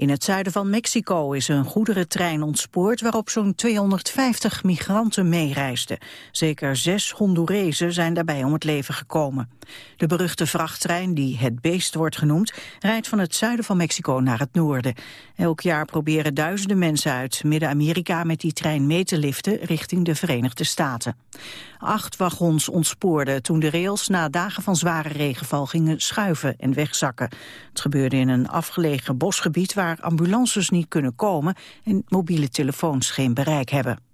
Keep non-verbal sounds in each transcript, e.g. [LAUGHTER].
In het zuiden van Mexico is een goederentrein ontspoord waarop zo'n 250 migranten meereisden. Zeker zes Hondurezen zijn daarbij om het leven gekomen. De beruchte vrachttrein, die het beest wordt genoemd, rijdt van het zuiden van Mexico naar het noorden. Elk jaar proberen duizenden mensen uit Midden-Amerika met die trein mee te liften richting de Verenigde Staten. Acht wagons ontspoorden toen de rails na dagen van zware regenval gingen schuiven en wegzakken. Het gebeurde in een afgelegen bosgebied waar ambulances niet kunnen komen en mobiele telefoons geen bereik hebben.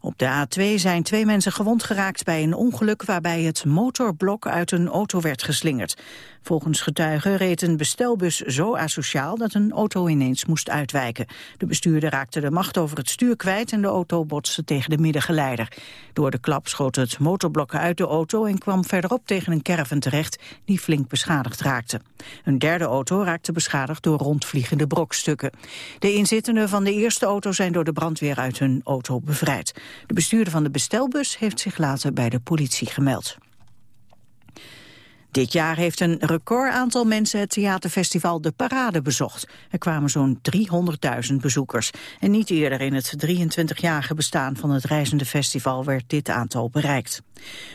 Op de A2 zijn twee mensen gewond geraakt bij een ongeluk waarbij het motorblok uit een auto werd geslingerd. Volgens getuigen reed een bestelbus zo asociaal dat een auto ineens moest uitwijken. De bestuurder raakte de macht over het stuur kwijt en de auto botste tegen de middengeleider. Door de klap schoot het motorblok uit de auto en kwam verderop tegen een caravan terecht die flink beschadigd raakte. Een derde auto raakte beschadigd door rondvliegende brokstukken. De inzittenden van de eerste auto zijn door de brandweer uit hun auto bevrijd. De bestuurder van de bestelbus heeft zich later bij de politie gemeld. Dit jaar heeft een record aantal mensen het theaterfestival De Parade bezocht. Er kwamen zo'n 300.000 bezoekers. En niet eerder in het 23-jarige bestaan van het reizende festival werd dit aantal bereikt.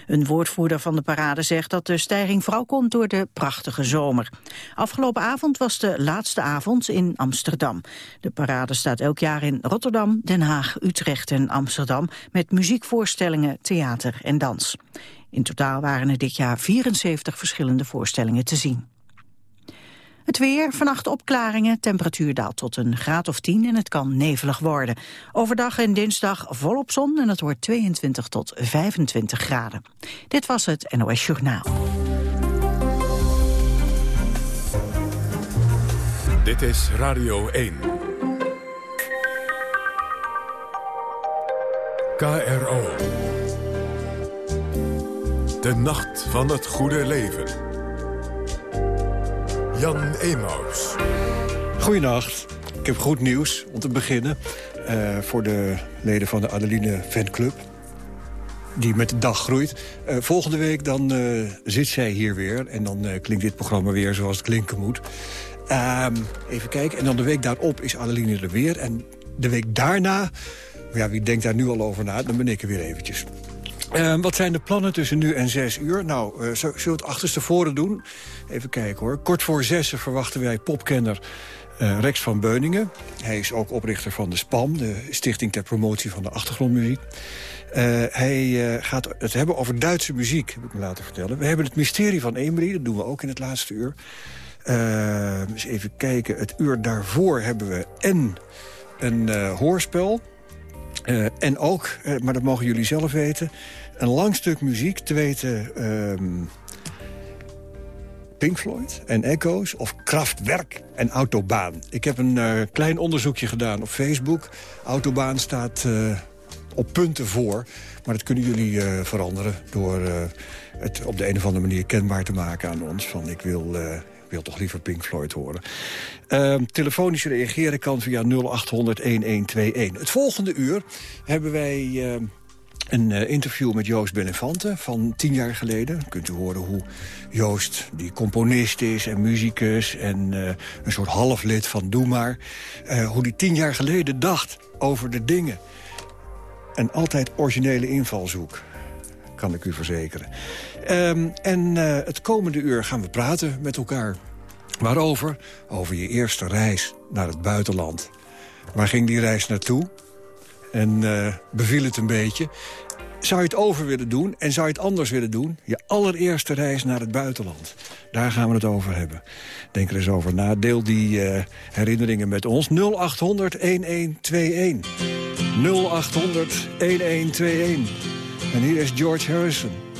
Een woordvoerder van de parade zegt dat de stijging vooral komt door de prachtige zomer. Afgelopen avond was de laatste avond in Amsterdam. De parade staat elk jaar in Rotterdam, Den Haag, Utrecht en Amsterdam... met muziekvoorstellingen, theater en dans. In totaal waren er dit jaar 74 verschillende voorstellingen te zien. Het weer, vannacht opklaringen, temperatuur daalt tot een graad of 10 en het kan nevelig worden. Overdag en dinsdag volop zon en het wordt 22 tot 25 graden. Dit was het NOS Journaal. Dit is Radio 1. KRO. De Nacht van het Goede Leven. Jan Emaus. Goedenacht. Ik heb goed nieuws om te beginnen. Uh, voor de leden van de Adeline Fanclub. Die met de dag groeit. Uh, volgende week dan uh, zit zij hier weer. En dan klinkt dit programma weer zoals het klinken moet. Ehm, even kijken. En dan de week daarop is Adeline er weer. En de week daarna... Ja, wie denkt daar nu al over na? Dan ben ik er weer eventjes. Uh, wat zijn de plannen tussen nu en zes uur? Nou, uh, zullen we het achterstevoren doen? Even kijken hoor. Kort voor zes verwachten wij popkenner uh, Rex van Beuningen. Hij is ook oprichter van de SPAM, de Stichting ter Promotie van de Achtergrondmuziek. Uh, hij gaat het hebben over Duitse muziek, heb ik me laten vertellen. We hebben het mysterie van Emery, dat doen we ook in het laatste uur. eens even kijken, het uur daarvoor hebben we en een hoorspel... En ook, maar dat mogen jullie zelf weten... een lang stuk muziek, te weten... Um, Pink Floyd en Echo's of Kraftwerk en Autobaan. Ik heb een uh, klein onderzoekje gedaan op Facebook. Autobaan staat op punten voor. Maar dat kunnen jullie veranderen door het op de een of andere manier kenbaar te maken aan ons. Van ik wil wil toch liever Pink Floyd horen. Uh, telefonisch reageren kan via 0800-1121. Het volgende uur hebben wij... Uh, een uh, interview met Joost Benefante van tien jaar geleden. Kunt u horen hoe Joost, die componist is en muzikus... en uh, een soort halflid van Doe Maar... Uh, hoe die tien jaar geleden dacht over de dingen. En altijd originele invalshoek, kan ik u verzekeren. Um, en het komende uur gaan we praten met elkaar. Waarover? Over je eerste reis naar het buitenland. Waar ging die reis naartoe? En uh, beviel het een beetje? Zou je het over willen doen en zou je het anders willen doen? Je allereerste reis naar het buitenland. Daar gaan we het over hebben. Denk er eens over na. Deel die uh, herinneringen met ons. 0800 1121. 0800 1121. En hier is George Harrison.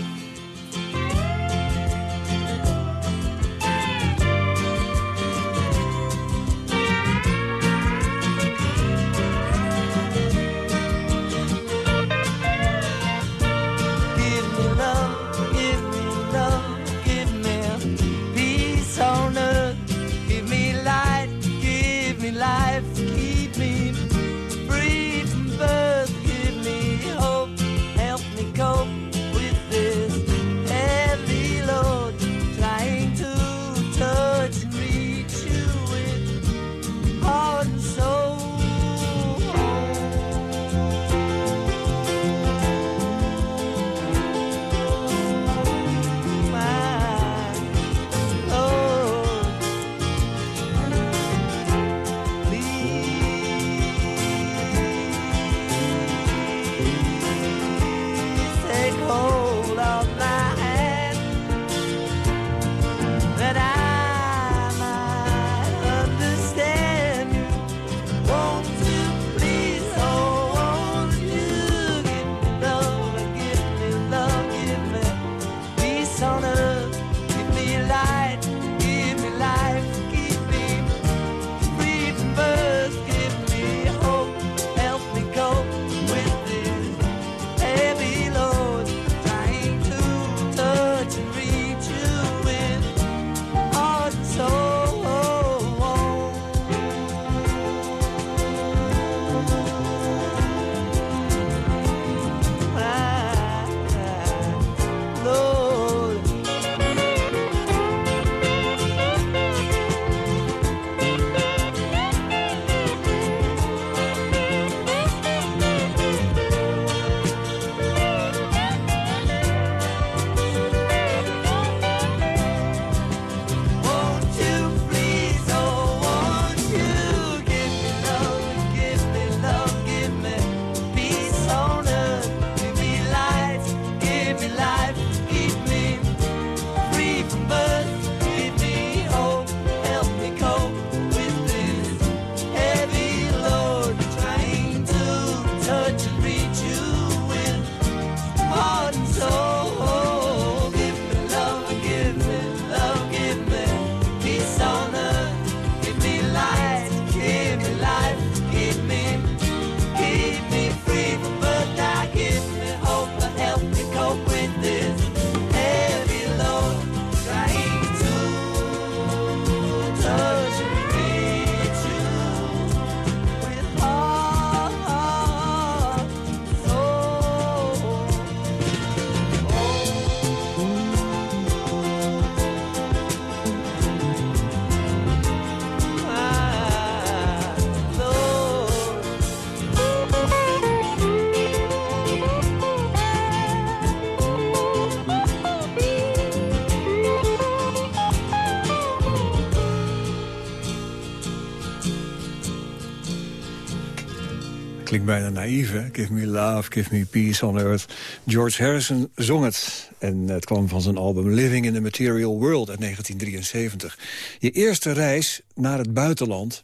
Klinkt bijna naïef, hè? Give me love, give me peace on earth. George Harrison zong het. En het kwam van zijn album Living in the Material World uit 1973. Je eerste reis naar het buitenland,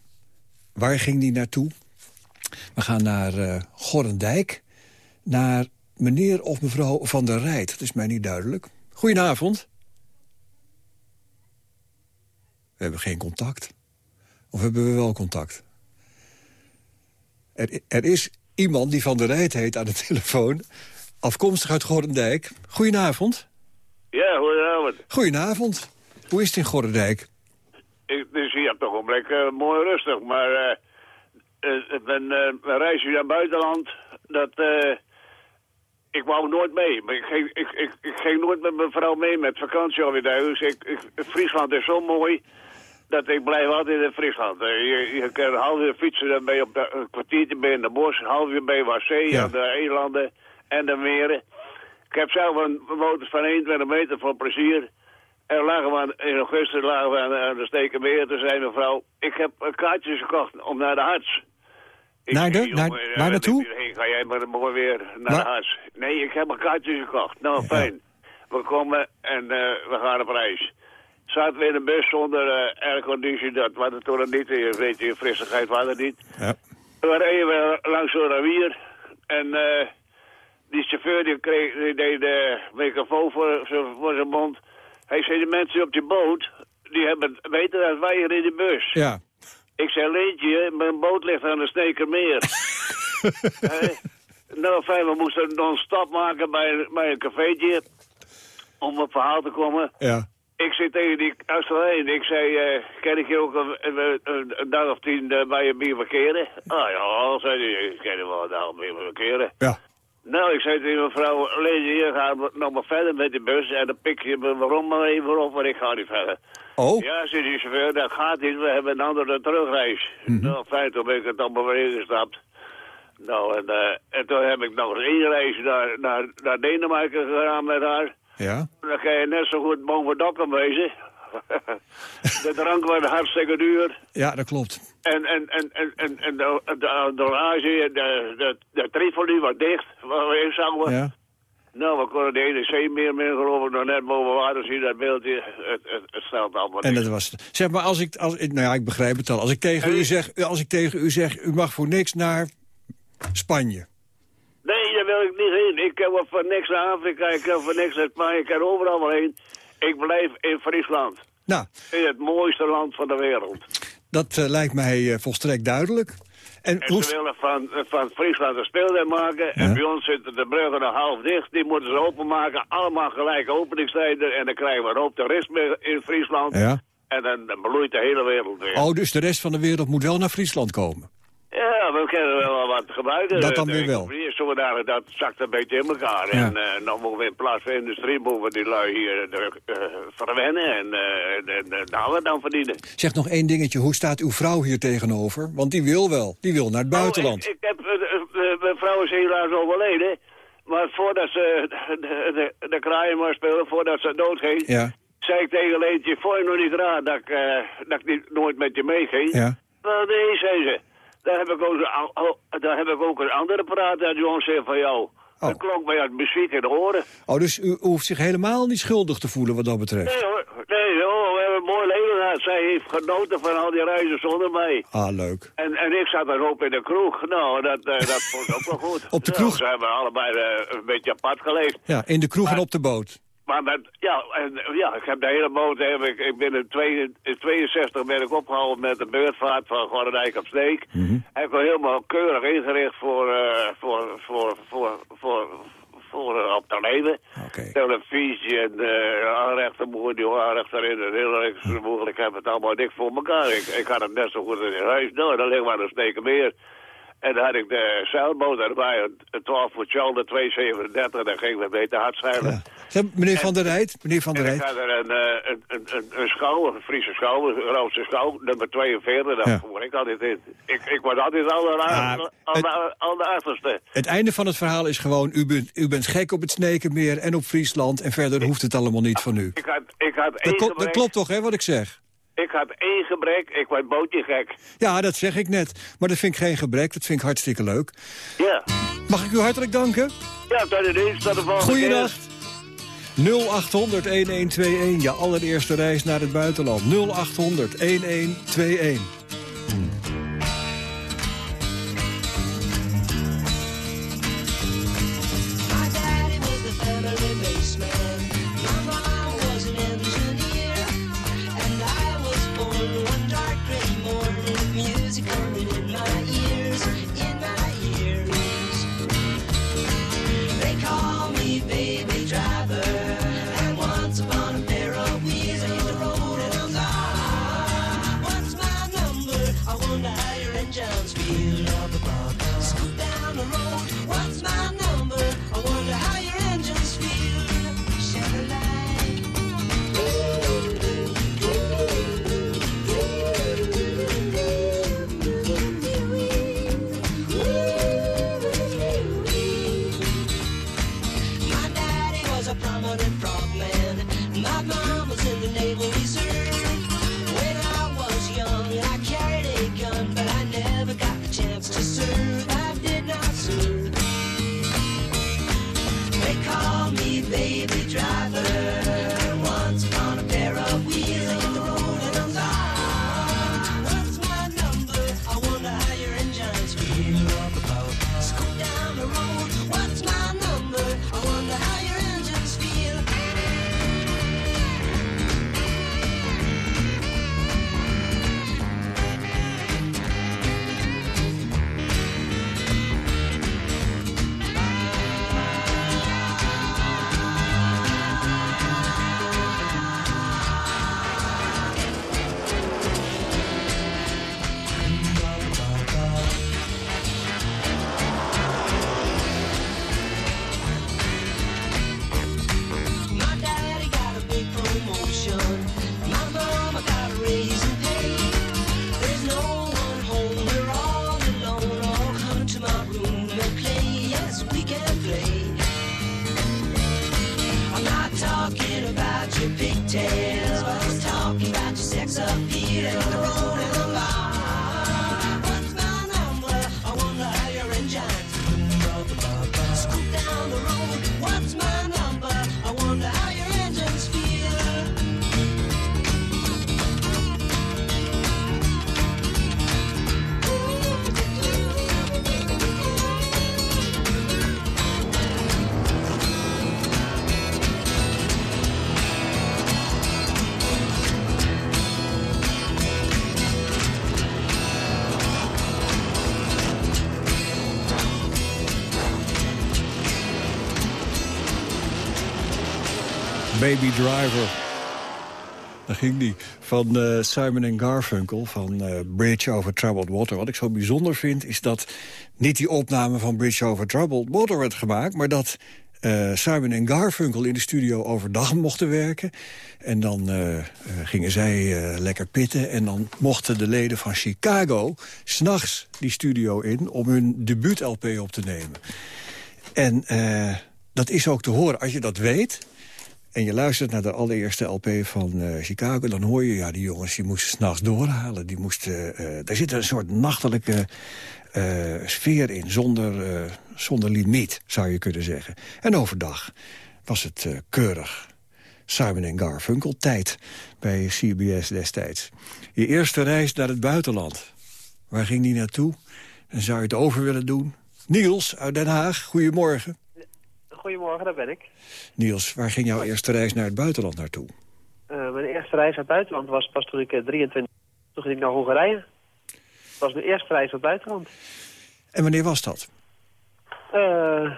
waar ging die naartoe? We gaan naar uh, Gorrendijk, naar meneer of mevrouw Van der Rijt. Dat is mij niet duidelijk. Goedenavond. We hebben geen contact. Of hebben we wel contact? Er, er is iemand die Van der Rijt heet aan de telefoon. Afkomstig uit Gorendijk. Goedenavond. Ja, goedenavond. Goedenavond. Hoe is het in Gorendijk? Ik, dus hier toch een plek uh, mooi rustig, maar uh, uh, mijn, reisje naar het buitenland, dat, ik wou nooit mee. Maar ik ging, ik, ik, ik ging nooit met mijn vrouw mee met vakantie alweer thuis. Ik, ik, Friesland is zo mooi dat ik blijf altijd in Friesland. Je, je kan een half uur fietsen, dan ben je op de, een kwartiertje ben je in de bos, een half uur ben je waar zee, Ja. aan de eilanden en de meren. Ik heb zelf een motor van 21 meter voor plezier. En lagen we aan, in augustus lagen we aan, aan de Stekenmeer. Toen zei mevrouw, ik heb kaartjes gekocht om naar de harts. Ik Naar de- naar- eh, naartoe? Ga jij maar mooi weer naar de harts. Nee, ik heb een kaartjes gekocht. Nou, fijn. We komen en eh, we gaan op reis. Zaten we in een bus zonder uh, airconditie, dat was het toen niet. Je weet, je frissigheid was het niet. Ja. We reden we langs zo'n rivier en eh, die chauffeur die, kreeg, die deed de microfoon voor, voor zijn mond. Hij zei, de mensen op die boot, die hebben het beter dan wij hier in de bus. Ja. Ik zei, Leentje, mijn boot ligt aan de Snekermeer. Hè? [LAUGHS] nou, fijn, we moesten dan een stap maken bij, bij een cafeetje om op verhaal te komen. Ja. Ik zit tegen die Australiën. Ik zei, eh kan ik je ook een, een, een- een dag of tien eh, bij je bier verkeren? Ah ja, zei hij, ik kan je wel een dag verkeren. Ja. Nou, ik zei tegen mevrouw, hier gaan we nog maar verder met die bus. En dan pik je me waarom maar even op, maar ik ga niet verder. Oh. Ja, zei die chauffeur, dat gaat niet. We hebben een andere terugreis. Nou, fijn, toen ben ik het allemaal weer ingestapt. Nou, en, eh, en toen heb ik nog eens één reis naar, naar, naar Denemarken gegaan met haar. Ja. Dan kan je net zo goed boven dokken wezen. [LAUGHS] de drank was hartstikke duur. Ja, dat klopt. En, en, en, en, en, en de, de, de orage, de, de, de Trifoli was dicht, waar we in. Ja. Nou, we konden de ene zee meer, meer ik nog net boven water zien, dat beeldje. Het, het, het stelt allemaal En niks. dat was het. Zeg maar, als ik, als, nou ja, ik begrijp het al. Als ik tegen u zeg, als ik tegen u zeg, u mag voor niks naar Spanje. Wil ik niet heen. Ik kan voor niks naar Afrika, ik kan voor niks naar Spanje, ik kan overal wel heen. Ik blijf in Friesland. Nou, In het mooiste land van de wereld. dat eh, lijkt mij eh, volstrekt duidelijk. En En hoe, ze willen van, van Friesland een speeldag maken. En bij ons zitten de bruggen nog half dicht. Die moeten ze openmaken. Allemaal gelijk openingstijden. En dan krijgen we een hoop toerisme in Friesland. Ja. En dan, dan bloeit de hele wereld weer. Oh, dus de rest van de wereld moet wel naar Friesland komen. Ja, we kunnen wel wat gebruiken. Dat dan De weer wel. economie is zodanig, dat zakt een beetje in elkaar. Ja. En eh dan moeten we in plaats van industrie, moeten we die lui hier eh, verwennen. En, en daar we dan verdienen. Zeg nog één dingetje, hoe staat uw vrouw hier tegenover? Want die wil wel, die wil naar het buitenland. Oh, ik, ik heb, mijn vrouw is helaas overleden. Maar voordat ze de, de, de kraaien maar speelde, voordat ze doodging, Ja, zei ik tegen Leentje, vond je nog niet raar dat ik, dat ik niet, nooit met je meeging? ja. Wel, nee, zei ze. Daar heb ik ook, een daar heb ik ook een andere van jou. Dat klonk mij als muziek in de oren. Oh, dus u hoeft zich helemaal niet schuldig te voelen wat dat betreft. Nee hoor, nee hoor, we hebben een mooi leven gehad. Zij heeft genoten van al die reizen zonder mij. Ah, leuk. En, en ik zat dan ook in de kroeg. Nou, dat, eh, dat vond ik ook wel goed. Op de Nou, kroeg? Ze hebben allebei eh, een beetje apart geleefd. Ja, in de kroeg en op de boot. Maar ja, en, ja, ik heb de hele boot, heb ik, ik ben in, twee, in 62 ben ik opgehouden met de beurtvaart van Gorredijk op Sneek. Mhm. Heb ik wel helemaal keurig ingericht voor, eh, voor, voor, voor, voor, voor, eh, op te leven. Televisie en uh, aanrechtermoer, die aanrechter in en heel mogelijk heb het allemaal dik voor elkaar. Ik, ik had het net zo goed in huis. Nou, dan liggen we aan een Stekenmeer. En dan had ik de zeilboot erbij, een- een 12 voet shoulder, 237, dan ging we beter hard zeilen. Ja. Meneer Van der Rijt, meneer Van der En ik Rijt. had er een, eh, een, een, een, een schouw, een Friese schouw, een Roodse schouw, nummer 42, daar Ja. voer ik altijd in. Ik, ik was altijd al de, Ah, al, de, al de achterste. Het einde van het verhaal is gewoon, u bent, u bent gek op het Snekenmeer en op Friesland... en verder hoeft het allemaal niet van u. Ik had, ik had Dat, dat klopt toch, hè, wat ik zeg? Ik had één gebrek, ik was bootje gek. Ja, dat zeg ik net. Maar dat vind ik geen gebrek, dat vind ik hartstikke leuk. Ja. Mag ik u hartelijk danken? Ja, tot de dienst, tot de volgende Goeiedag. keer. 0800-1121, je allereerste reis naar het buitenland. 0800-1121. Baby Driver. Daar ging die. Van eh, Simon Garfunkel, van eh, Bridge Over Troubled Water. Wat ik zo bijzonder vind, is dat niet die opname van Bridge Over Troubled Water werd gemaakt... maar dat eh, Simon en Garfunkel in de studio overdag [LAUGHS] mochten werken. En dan gingen zij lekker pitten. En dan mochten de leden van Chicago s'nachts die studio in... om hun debuut-LP op te nemen. En dat is ook te horen. Als je dat weet en je luistert naar de allereerste LP van eh, Chicago... dan hoor je, ja, die jongens die moesten s'nachts doorhalen. Die moesten, eh, daar zit een soort nachtelijke eh, sfeer in, zonder, eh, zonder limiet, zou je kunnen zeggen. En overdag was het eh, keurig. Simon Garfunkel, tijd bij CBS destijds. Je eerste reis naar het buitenland. Waar ging die naartoe? En zou je het over willen doen? Niels uit Den Haag, goedemorgen. Goedemorgen, daar ben ik. Niels, waar ging jouw eerste reis naar het buitenland naartoe? Eh, mijn eerste reis naar het buitenland was pas toen ik eh, 23... Toen ging ik naar Hongarije. Dat was mijn eerste reis naar het buitenland. En wanneer was dat? Eh,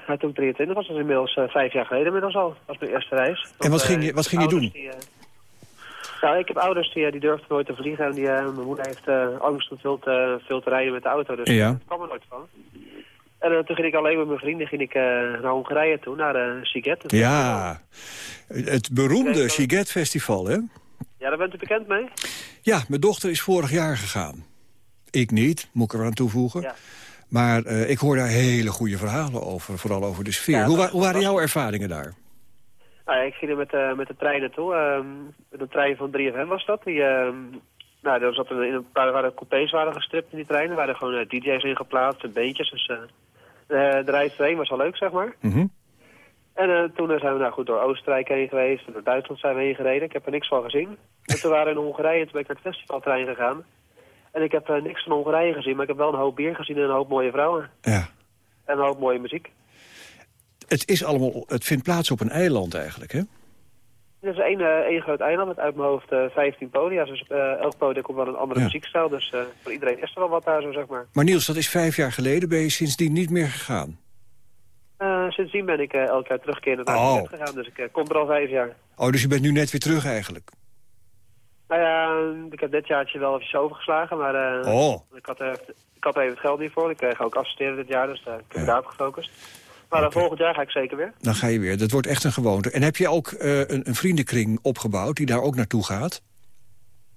nou, toen ik 23 was, dat is inmiddels eh, vijf jaar geleden inmiddels al. Dat was mijn eerste reis. En wat ging eh, je- wat ging je doen? Die, eh, nou, ik heb ouders die, eh, die durfden nooit te vliegen. En die, eh, mijn moeder heeft eh, angst om veel te, veel te rijden met de auto. Dus Ja. dat kwam er nooit van. En eh, toen ging ik alleen met mijn vrienden ging ik, eh, naar Hongarije toe, naar de Siget. Ja, het beroemde Siget Festival, hè? Ja, daar bent u bekend mee? Ja, mijn dochter is vorig jaar gegaan. Ik niet, moet ik er aan toevoegen. Ja. Maar eh, ik hoor daar hele goede verhalen over, vooral over de sfeer. Ja, hoe, dat- wa- hoe waren jouw ervaringen daar? Nou ja, ik ging er met, eh, met de trein naartoe. ehm met een trein van 3FM was dat. Die, ehm, Nou, er zat een, in een paar waren coupés waren gestript in die treinen. Er waren gewoon eh, DJ's in geplaatst en beentjes. Dus eh, de, de reis erheen was wel leuk, zeg maar. Mhm. En eh, toen eh, zijn we nou goed door Oostenrijk heen geweest. En door Duitsland zijn we heen gereden. Ik heb er niks van gezien. En toen waren we in Hongarije. Toen ben ik naar het festivaltrein gegaan. En ik heb eh, niks van Hongarije gezien. Maar ik heb wel een hoop bier gezien en een hoop mooie vrouwen. Ja. En een hoop mooie muziek. Het, is allemaal, het vindt plaats op een eiland eigenlijk, hè? Het is één, eh, één groot eiland met uit mijn hoofd eh 15 podia's. Dus eh, elk podium komt wel een andere Ja. muziekstijl. Dus voor iedereen is er wel wat daar, zo zeg maar. Maar Niels, dat is vijf jaar geleden. Ben je sindsdien niet meer gegaan? Sindsdien ben ik elk jaar terugkerend naar Oh. het gegaan. Dus ik kom er al vijf jaar. Oh, dus je bent nu net weer terug eigenlijk? Nou ja, ik heb dit jaartje wel even overgeslagen. Maar Oh. ik, had er, ik had er even het geld niet voor. Ik ga ook assisteren dit jaar, dus daar heb ik Ja. daarop gefocust. Maar volgend jaar ga ik zeker weer. Dan ga je weer. Dat wordt echt een gewoonte. En heb je ook eh, een, een vriendenkring opgebouwd die daar ook naartoe gaat?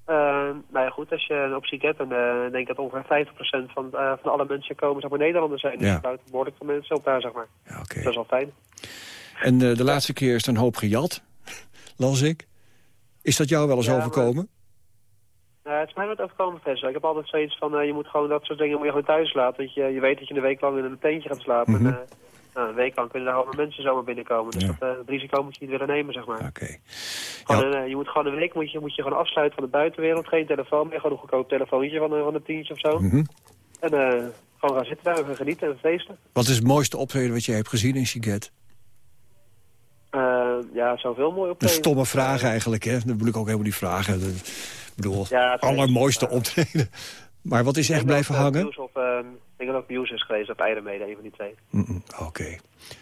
Eh, nou ja, goed, als je een optie hebt, dan eh, denk ik dat ongeveer 50% van, van alle mensen komen, zeg maar, Nederlanders zijn. Dus Ja. buiten behoorlijk veel mensen op daar, zeg maar. Ja, oké. Dat is wel fijn. En de laatste keer is er een hoop gejat, [LAUGHS] las ik. Is dat jou wel eens Ja, maar- overkomen? Eh, het is mij wat overkomen festival. Ik heb altijd zoiets van, je moet gewoon dat soort dingen moet je gewoon thuis laten. Want je, je weet dat je een week lang in een tentje gaat slapen. En, eh, nou, een week lang kunnen daar allemaal mensen zomaar binnenkomen. Dus Ja. dat, eh, risico moet je niet willen nemen, zeg maar. Oké. Ja. eh, je moet gewoon een week moet je, moet je gewoon afsluiten van de buitenwereld. Geen telefoon meer, gewoon een goedkoop telefoontje van, een- van een tientje of zo. Mhm. En eh, gewoon gaan zitten daar en genieten en feesten. Wat is het mooiste optreden wat jij hebt gezien in Siget? Eh, ja, zoveel mooi Een optreden. stomme vraag eigenlijk, hè? Dat bedoel ik ook helemaal die vragen. Ik bedoel, Ja, allermooiste optreden. Maar wat is echt blijven eh, hangen? Of, eh, ik dat ook is geweest op Eiremede, een van die twee. Mm-mm, Oké.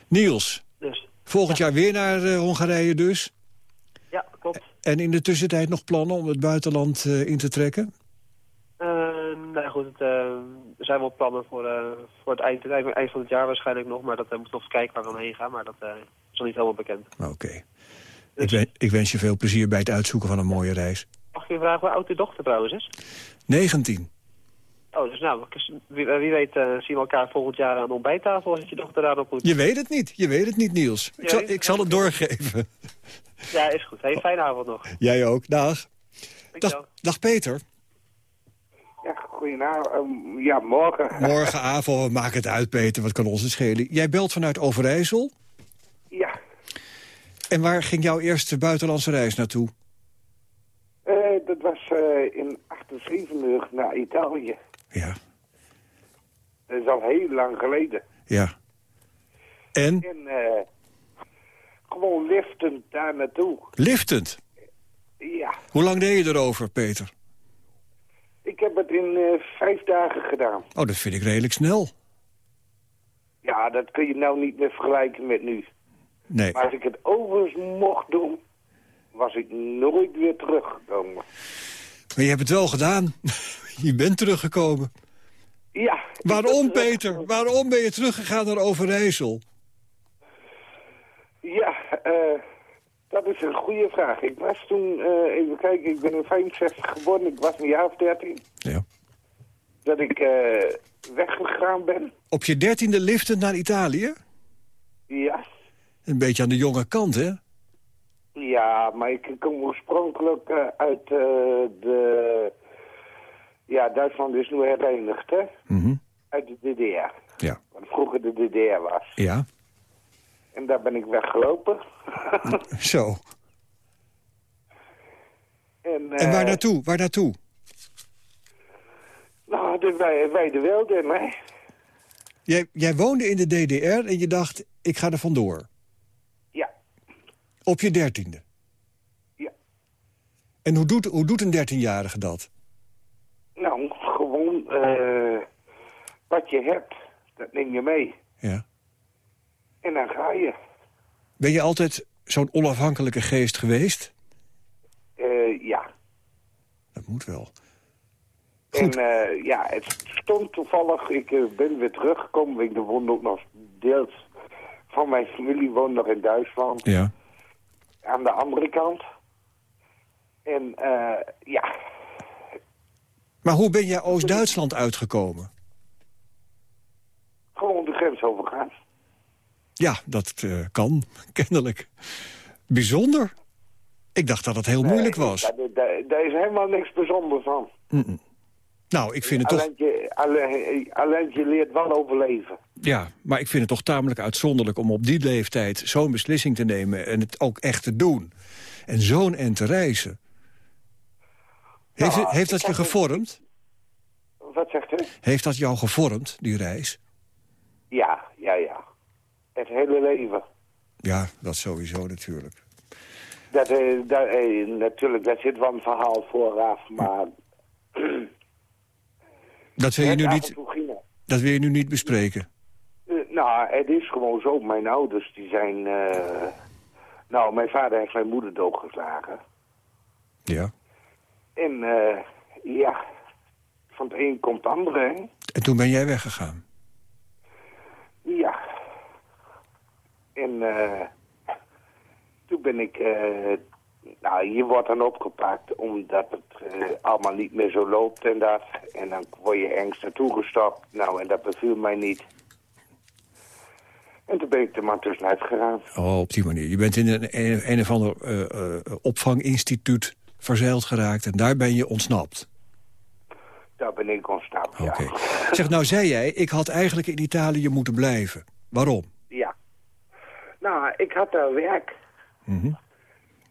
Niels, Dus volgend jaar weer naar eh, Hongarije dus. ja, klopt. En in de tussentijd nog plannen om het buitenland eh, in te trekken? Eh, nou goed, het, er zijn wel plannen voor, voor het eind, het eind van het jaar waarschijnlijk nog. Maar dat moet nog kijken waar we heen gaan. Maar dat is nog niet helemaal bekend. Oké. Ik, wen- ik wens je veel plezier bij het uitzoeken van een mooie reis. Mag ik je vragen hoe oud uw dochter trouwens is? 19. Oh, dus nou, wie, wie weet eh, zien we elkaar volgend jaar aan de ontbijttafel als je dochter daar ontmoet. Je weet het niet. Je weet het niet, Niels. Ik Ja, zal, ik- zal het doorgeven. Ja, is goed. Hey, fijne avond nog. Jij ook. Dag. Dag, dag Peter. Ja, goedenavond. Ehm, ja, morgen. Morgenavond, maak het uit, Peter. Wat kan ons het schelen? Jij belt vanuit Overijssel. Ja, En waar ging jouw eerste buitenlandse reis naartoe? eh, dat was eh, in 78 naar Italië. Ja, Dat is al heel lang geleden. ja. En? En eh, gewoon liftend daar naartoe. Liftend. Ja, Hoe lang deed je erover, Peter? ik heb het in eh, vijf dagen gedaan. Oh, dat vind ik redelijk snel. Ja, dat kun je nou niet meer vergelijken met nu. Nee. Maar als ik het overigens mocht doen, was ik nooit weer teruggekomen. Maar je hebt het wel gedaan. [LAUGHS] Je bent teruggekomen. Ja. Waarom, Peter? Waarom ben je teruggegaan naar Overijssel? Ja, eh, dat is een goede vraag. Ik was toen, eh, even kijken, ik ben in 65 geboren, ik was een jaar of 13. Ja. Dat ik eh, weggegaan ben. Op je dertiende liftend naar Italië? Ja. Een beetje aan de jonge kant, hè? Ja, maar ik kom oorspronkelijk eh, uit eh, de... Ja, Duitsland is nu herenigd, hè? Mhm. Uit de DDR. Ja. Wat vroeger de DDR was. Ja, En daar ben ik weggelopen. [LAUGHS] zo. en, En waar eh, naartoe? Waar naartoe? Nou, de wij- wijde wilde, hè? Jij, jij woonde in de DDR en je dacht, ik ga er vandoor. Op je dertiende. ja. En hoe doet, hoe doet een dertienjarige dat? Nou, gewoon eh, wat je hebt, dat neem je mee. Ja. En dan ga je. Ben je altijd zo'n onafhankelijke geest geweest? Eh, ja. Dat moet wel. Goed. En eh, ja, het stond toevallig, ik ben weer teruggekomen. Ik woonde ook nog deels van mijn familie, woonde nog in Duitsland. Ja. Aan de andere kant. En eh, ja, Maar hoe ben jij Oost-Duitsland uitgekomen? gewoon de grens overgaan. Ja, dat eh, kan, [LAUGHS] kennelijk. Bijzonder. Ik dacht dat het heel moeilijk was. Daar, is helemaal niks bijzonders van. Nou, ik vind het toch... Alleen je, alleen, alleen je leert wel overleven. Ja, maar ik vind het toch tamelijk uitzonderlijk om op die leeftijd zo'n beslissing te nemen en het ook echt te doen. En zo'n en te reizen. Heeft, Nou, heeft dat je gevormd? Wat zegt u? Heeft dat jou gevormd, die reis? Ja, ja, ja. Het hele leven. Ja, dat sowieso natuurlijk. Dat, eh, dat, eh, natuurlijk, daar zit wel een verhaal vooraf, maar... Dat wil je nu niet, dat wil je nu niet bespreken. Nou, het is gewoon zo. Mijn ouders, die zijn... eh, nou, mijn vader heeft mijn moeder doodgeslagen. Ja. En eh, ja, van het een komt het andere, hè? En toen ben jij weggegaan. Ja. En eh, toen ben ik... eh, nou, je wordt dan opgepakt omdat het allemaal niet meer zo loopt en dat. En dan word je ergens naartoe gestapt. Nou, en dat beviel mij niet. En toen ben ik er maar tussenuit gegaan. Oh, op die manier. Je bent in een, een, een of ander eh, eh, opvanginstituut verzeild geraakt... en daar ben je ontsnapt. Daar ben ik ontsnapt, ja. Oké. [LAUGHS] Zeg, nou zei jij, ik had eigenlijk in Italië moeten blijven. Waarom? Ja. Nou, ik had daar werk.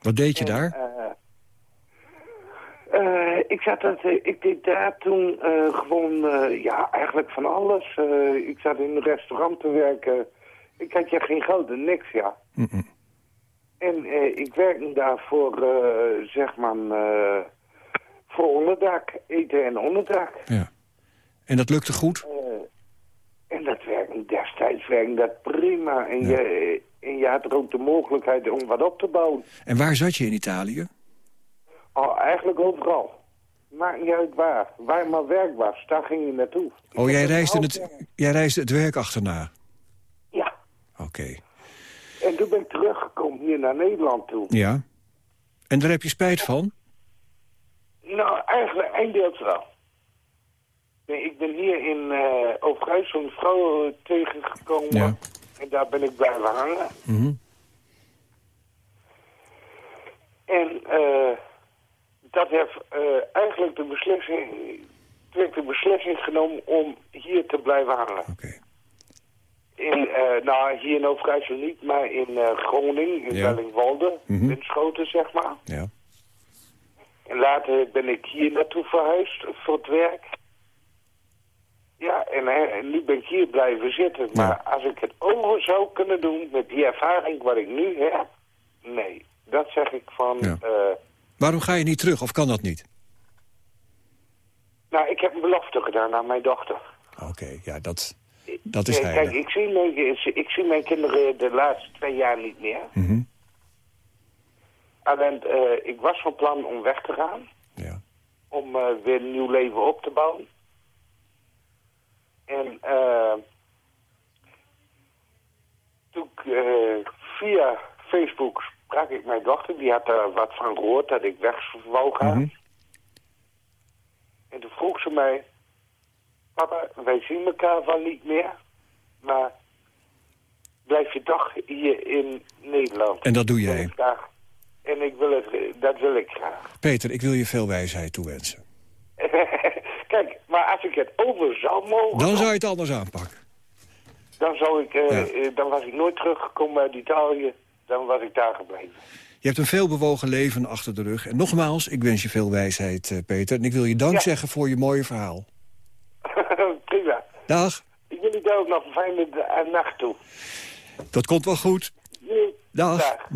Wat deed je En, daar? eh, ik, zat dat, ik deed daar toen gewoon, ja, eigenlijk van alles. Ik zat in een restaurant te werken. Ik had ja geen geld en niks, ja. En eh, ik werkte daar voor, eh, zeg maar, eh, voor onderdak. Eten en onderdak. Ja. En dat lukte goed? En dat werkte destijds werkte dat prima. En, je, en je had er ook de mogelijkheid om wat op te bouwen. En waar zat je in Italië? Oh, eigenlijk overal. Maakt niet uit waar. Waar maar werk was, daar ging je naartoe. Oh, jij reisde, het, jij reisde het werk achterna. Oké. en toen ben ik teruggekomen hier naar Nederland toe. Ja. En daar heb je spijt van? Nou, eigenlijk eindeels wel. Nee, ik ben hier in uh, Overijssel een vrouw eh, tegengekomen. Ja. En daar ben ik blijven hangen. Mhm. En eh, dat heeft eigenlijk de beslissing, de beslissing genomen om hier te blijven hangen. Oké. In, eh, nou, hier in Overijssel niet, maar in eh, Groningen, in Ja. Wellingwolde, Mhm. Winschoten, zeg maar. Ja. En later ben ik hier naartoe verhuisd voor het werk. Ja, en, en nu ben ik hier blijven zitten. Maar als ik het over zou kunnen doen met die ervaring wat ik nu heb, nee. Dat zeg ik van, Ja. eh, Waarom ga je niet terug, of kan dat niet? nou, ik heb een belofte gedaan aan mijn dochter. Oké, ja, dat, dat is heilig. Kijk, ik zie, mijn, ik zie mijn kinderen de laatste twee jaar niet meer. Mhm. Alleen, eh, ik was van plan om weg te gaan. Ja. Om eh, weer een nieuw leven op te bouwen. En eh, toen ik, via Facebook sprak ik mijn dochter. Die had er wat van gehoord dat ik weg wou gaan. Mhm. En toen vroeg ze mij... Papa, wij zien elkaar wel niet meer. Maar blijf je toch hier in Nederland? En dat doe jij. En ik wil het, dat wil ik graag. [LAUGHS] Peter, ik wil je veel wijsheid toewensen. Kijk, maar als ik het over zou mogen... Dan zou je het anders aanpakken. Dan, zou ik, eh, Ja. eh, dan was ik nooit teruggekomen uit Italië. Dan was ik daar gebleven. Je hebt een veelbewogen leven achter de rug. En nogmaals, ik wens je veel wijsheid, eh, Peter. En ik wil je dank Ja. zeggen voor je mooie verhaal. [LAUGHS] Prima. Dag, Ik wil u daar ook nog een fijne eh, nacht toe. dat komt wel goed. Dag, 0800-1121.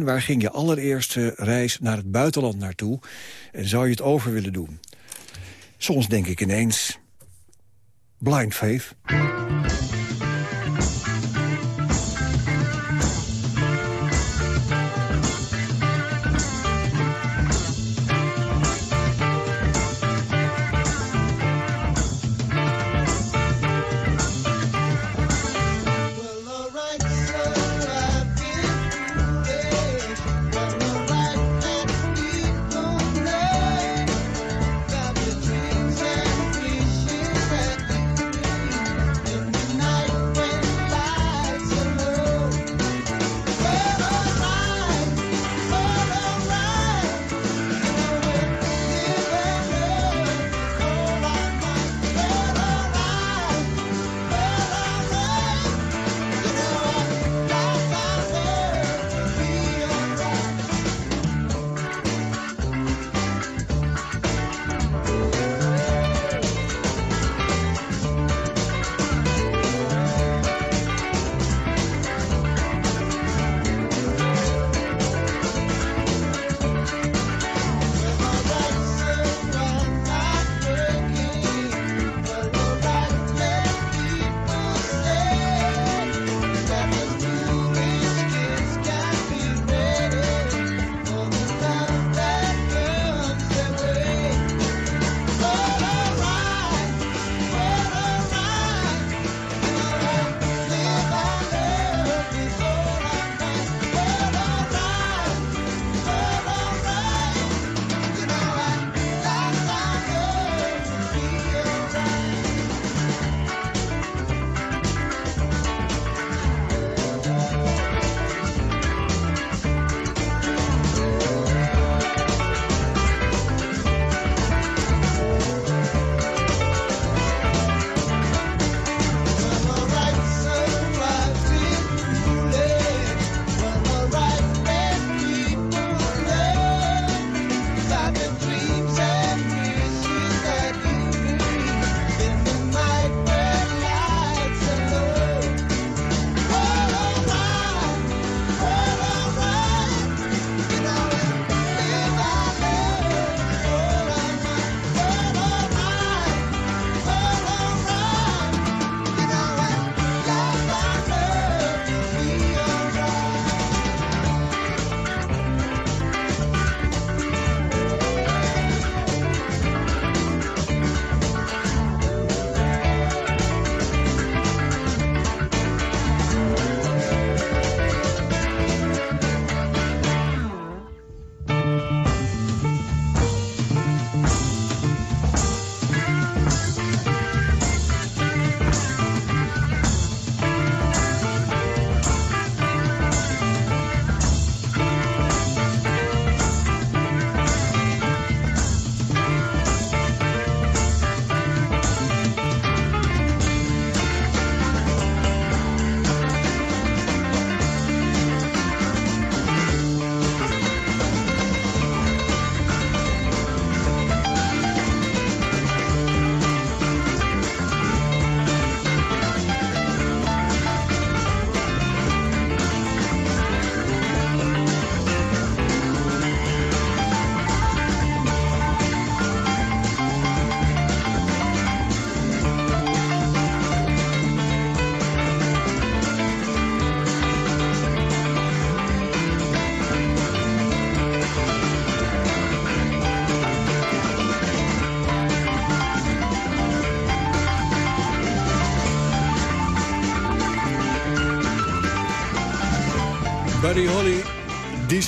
0800-1121. Waar ging je allereerste reis naar het buitenland naartoe? En zou je het over willen doen? Soms denk ik ineens... Blind faith.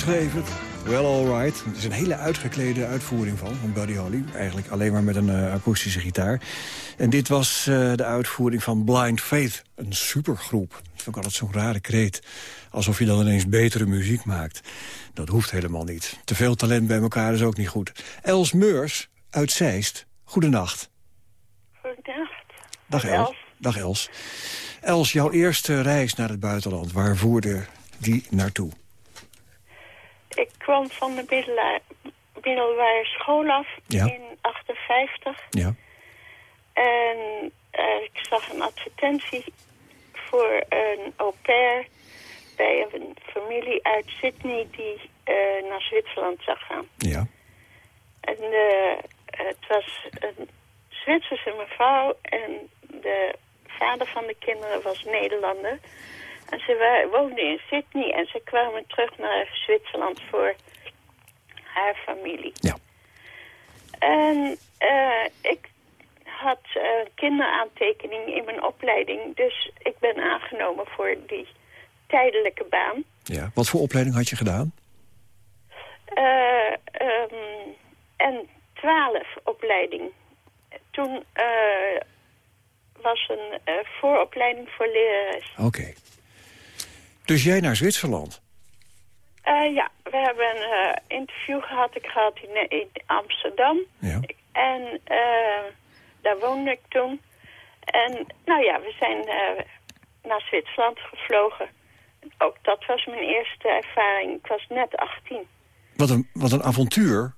Het. Well Alright. Het is een hele uitgeklede uitvoering van, van Buddy Holly. Eigenlijk alleen maar met een eh, akoestische gitaar. En dit was eh, de uitvoering van Blind Faith. Een supergroep. Dat vind ik altijd zo'n rare kreet. Alsof je dan ineens betere muziek maakt. Dat hoeft helemaal niet. Te veel talent bij elkaar is ook niet goed. Els Meurs uit Zeist. Goedenacht. Goedendag. Dag Els. Dag Els. Els, jouw eerste reis naar het buitenland. Waar voerde die naartoe? Ik kwam van de middela- middelbare school af Ja. in 58. Ja. En eh, ik zag een advertentie voor een au pair bij een familie uit Sydney die eh, naar Zwitserland zou gaan. Ja. En eh, het was een Zwitserse mevrouw en de vader van de kinderen was Nederlander. En ze woonden in Sydney en ze kwamen terug naar Zwitserland voor haar familie. Ja. En eh, ik had eh, kinderaantekening in mijn opleiding, dus ik ben aangenomen voor die tijdelijke baan. ja. Wat voor opleiding had je gedaan? Eh, ehm, en 12 opleiding. Toen eh, was een vooropleiding voor lerares. Oké. Dus jij naar Zwitserland? Eh, ja, we hebben een eh, interview gehad. Ik gehad in, in Amsterdam. Ja. En eh, daar woonde ik toen. En nou ja, we zijn naar Zwitserland gevlogen. Ook dat was mijn eerste ervaring. Ik was net 18. Wat een, wat een avontuur.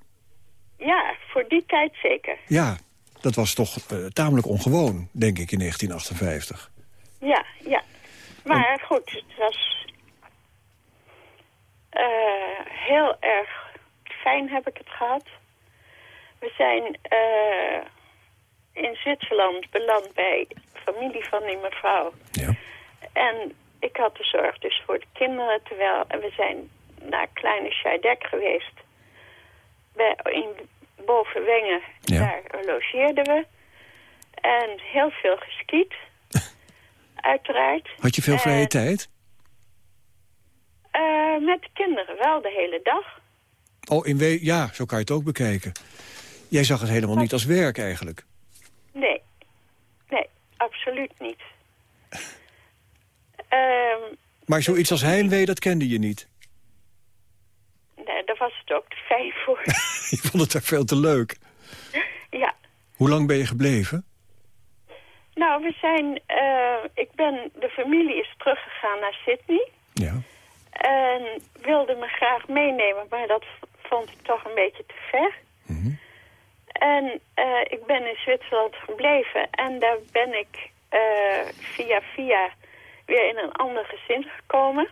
Ja, voor die tijd zeker. Ja, dat was toch tamelijk ongewoon, denk ik, in 1958. Ja, ja. Maar goed, het was eh, heel erg fijn heb ik het gehad. We zijn eh, in Zwitserland beland bij familie van die mevrouw. Ja. En ik had de zorg dus voor de kinderen, terwijl en we zijn naar Kleine Scheidek geweest. Bij, in Bovenwengen, Ja. daar logeerden we. En heel veel geskiet, uiteraard. Had je veel vrije En, tijd? eh, met de kinderen wel, de hele dag. Oh, in we ja, zo kan je het ook bekijken. Jij zag het helemaal niet als werk eigenlijk. Nee, nee, absoluut niet. [LAUGHS] Ehm, Maar zoiets als heimwee, dat kende je niet. nee, daar was het ook te fijn voor. [LAUGHS] Je vond het daar veel te leuk. ja. Hoe lang ben je gebleven? Nou, we zijn... eh, ik ben... De familie is teruggegaan naar Sydney. Ja. En wilde me graag meenemen, maar dat vond ik toch een beetje te ver. En eh, ik ben in Zwitserland gebleven. En daar ben ik eh, via via weer in een ander gezin gekomen.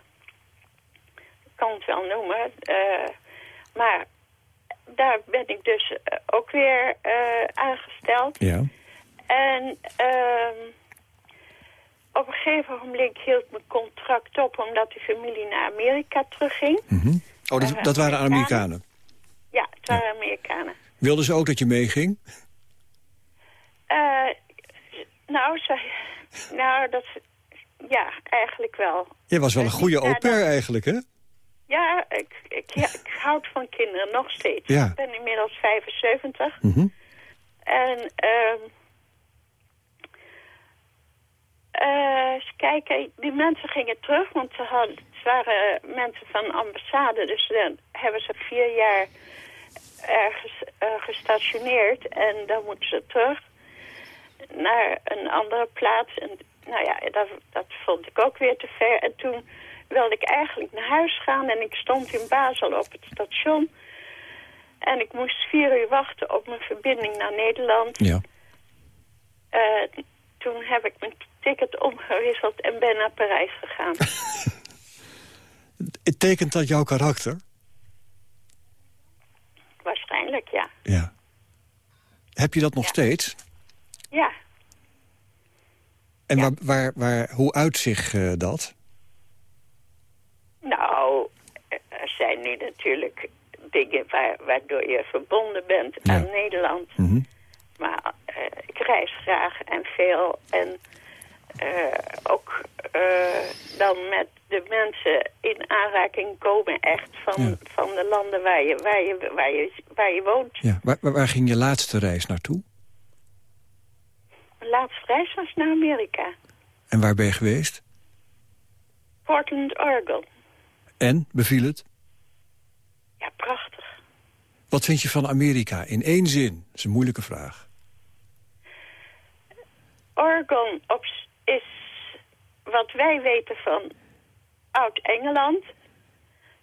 Ik kan het wel noemen. maar daar ben ik dus ook weer aangesteld. Ja. En ehm, op een gegeven moment hield mijn contract op... omdat die familie naar Amerika terugging. Mhm. Oh, dat, Eh, dat waren Amerikanen. Ja, het waren Amerikanen. Wilden ze ook dat je meeging? Eh, nou, ze, nou, dat... Ja, eigenlijk wel. Jij was wel een Eh, goede au pair eigenlijk, hè? Ja, ik, ik, ja, ik houd van kinderen nog steeds. Ja. Ik ben inmiddels 75. Mhm. En ehm eh, eens kijken, die mensen gingen terug, want ze, hadden, het waren mensen van de ambassade. Dus dan hebben ze vier jaar ergens eh, gestationeerd en dan moeten ze terug naar een andere plaats. En nou ja, dat, dat vond ik ook weer te ver. En toen wilde ik eigenlijk naar huis gaan en ik stond in Basel op het station. En ik moest vier uur wachten op mijn verbinding naar Nederland. Ja. Eh, toen heb ik mijn ticket omgewisseld en ben naar Parijs gegaan. [LAUGHS] Het tekent dat jouw karakter? Waarschijnlijk, ja. Ja. Heb je dat nog Ja. steeds? Ja, En Ja. waar, waar, waar, hoe uitzicht eh, dat? nou, er zijn nu natuurlijk dingen waar, waardoor je verbonden bent Ja. aan Nederland. Mhm. Maar eh, graag en veel. En eh, ook eh, dan met de mensen in aanraking komen echt van, Ja. van de landen waar je, waar je, waar je, waar je woont. Ja. Waar, waar, waar ging je laatste reis naartoe? Mijn laatste reis was naar Amerika. En waar ben je geweest? Portland, Oregon. En, beviel het? Ja, prachtig. Wat vind je van Amerika? In één zin. Dat is een moeilijke vraag. Oregon is wat wij weten van Oud-Engeland.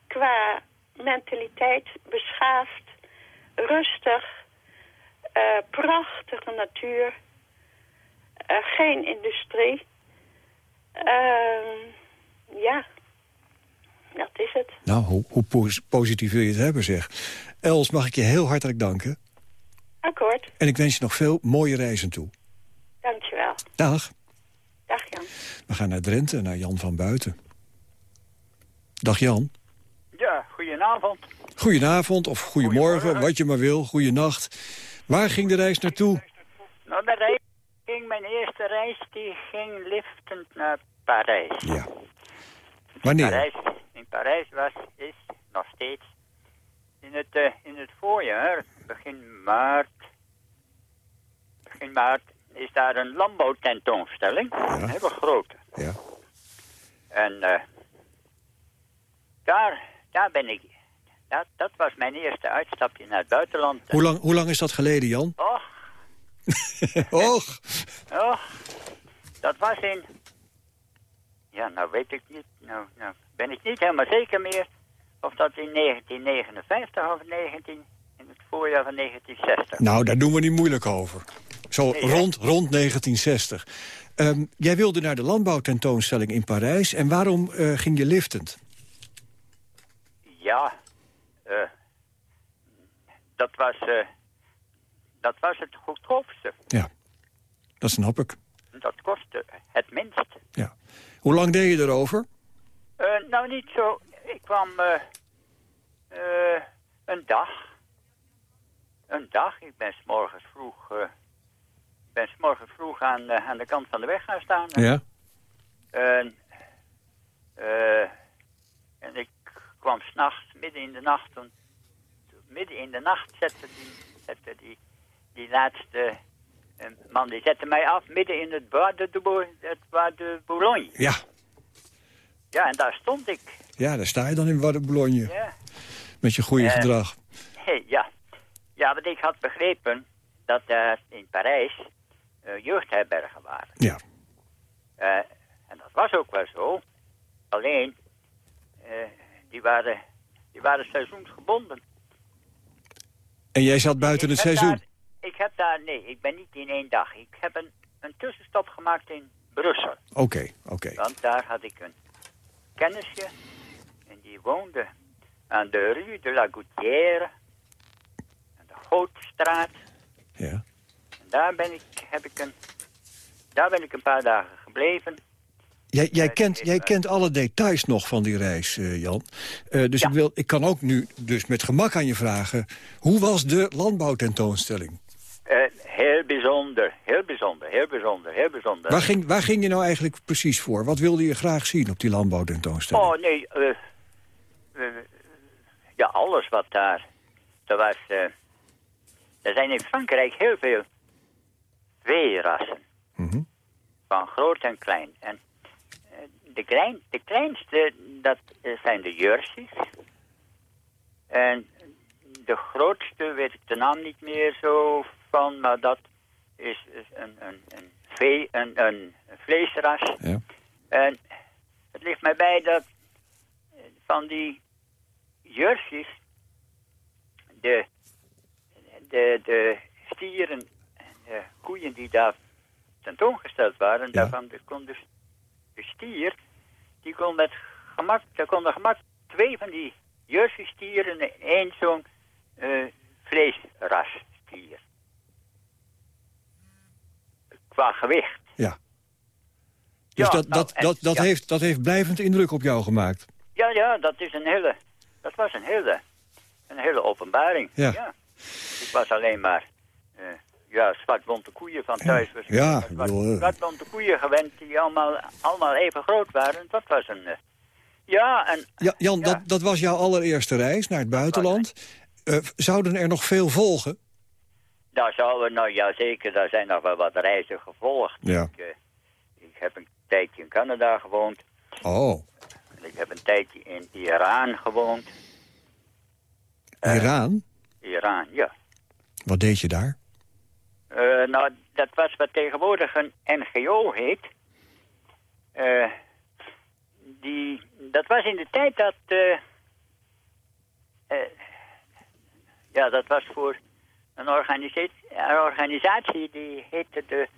Qua mentaliteit beschaafd, rustig, eh, prachtige natuur, eh, geen industrie. Ehm, ja, dat is het. Nou, hoe, hoe pos- positief wil je het hebben, zeg. Els, mag ik je heel hartelijk danken. Akkoord, En ik wens je nog veel mooie reizen toe. Dankjewel. Dag. Dag Jan. We gaan naar Drenthe, naar Jan van Buiten. Dag Jan. Ja, goedenavond. Goedenavond of goedemorgen, Goedemorgen. wat je maar wil. Goedenacht. Waar ging de reis naartoe? Nou, de reis ging, mijn eerste reis, die ging liftend naar Parijs. Ja. Wanneer? Parijs, in Parijs was, is nog steeds in het, eh, in het voorjaar, begin maart, begin maart, daar een landbouwtentoonstelling. Een hele grote. Ja. En eh, daar, daar ben ik, dat, dat was mijn eerste uitstapje naar het buitenland. Hoe lang, hoe lang is dat geleden, Jan? Och, [LAUGHS] Och, Oh, dat was in... Ja, nou weet ik niet. Nou, nou ben ik niet helemaal zeker meer of dat in 1959 of 19... in het voorjaar van 1960. nou, daar doen we niet moeilijk over. Zo Nee, rond, rond 1960. Ehm, jij wilde naar de landbouwtentoonstelling in Parijs. En waarom eh, ging je liftend? Ja, eh, dat was... eh, dat was het goedkoopste. Ja, dat snap ik. Dat kostte het minst. Ja. Hoe lang deed je erover? Nou, niet zo. Ik kwam een dag. Een dag. Ik ben 's morgens vroeg, ben 's morgens vroeg aan, eh, aan de kant van de weg gaan staan. Ja. En, eh, en ik kwam s'nachts, midden in de nacht. En, midden in de nacht zette die, zette die, die laatste man, die zette mij af midden in het Bois de, de, het Bois de Boulogne. Ja. Ja, en daar stond ik. Ja, daar sta je dan in Wadde Boulogne. Ja. Met je goede Eh. gedrag. Hey, ja. ja, want ik had begrepen dat er in Parijs jeugdherbergen waren. Ja. Eh, en dat was ook wel zo. Alleen, eh, die, waren, die waren seizoensgebonden. En jij zat buiten Ik het seizoen? daar- ik heb daar, nee, ik ben niet in één dag. Ik heb een, een tussenstop gemaakt in Brussel. Oké, oké. Want daar had ik een kennisje. En die woonde aan de Rue de la Gouttière. Aan de Gootstraat. Ja. Daar ben ik, heb ik een, daar ben ik een paar dagen gebleven. Jij, jij, Eh, kent, jij heeft, kent alle details nog van die reis, eh, Jan. Eh, dus Ja. ik, wil, ik kan ook nu dus met gemak aan je vragen... hoe was de landbouwtentoonstelling? Eh, heel bijzonder, heel bijzonder, heel bijzonder, heel bijzonder. Waar ging, waar ging je nou eigenlijk precies voor? Wat wilde je graag zien op die landbouwtentoonstelling? Oh nee, eh, eh, ja, alles wat daar. Er was. eh, er zijn in Frankrijk heel veel veerassen. Mhm. Van groot en klein. En eh, de, klein, de kleinste, dat eh, zijn de Jerseys. En de grootste weet ik de naam niet meer zo van, maar dat is is een, een, een, vee, een, een vleesras. Ja. En het ligt mij bij dat eh, van die Jerseys de, de, de stieren, koeien die daar tentoongesteld waren, daarvan de, kon de, de stier, die kon met gemak, daar konden gemak twee van die Jersey stieren en één zo'n eh vleesras stier. Qua gewicht. Ja. Dus Ja, dat, nou, dat, en- dat, dat, ja. heeft, dat heeft blijvend indruk op jou gemaakt. Ja, ja, dat is een hele, dat was een hele, een hele openbaring. Ja. Ik was alleen maar, eh, ja, zwart-bonte koeien van thuis. was Ja, zwart- eh. zwart-bonte koeien gewend die allemaal, allemaal even groot waren. Dat was een, eh, Ja, en Ja, Jan, Dat, dat was jouw allereerste reis naar het buitenland. Eh, zouden er nog veel volgen? daar zouden, nou ja zeker, daar zijn nog wel wat reizen gevolgd. Ja. Ik, ik heb een tijdje in Canada gewoond. Oh, ik heb een tijdje in Iran gewoond. Iran? Iran, ja. Wat deed je daar? Eh, nou, dat was wat tegenwoordig een NGO heet. Eh, die, dat was in de tijd dat... eh, eh, ja, dat was voor een organisatie, een organisatie die heette de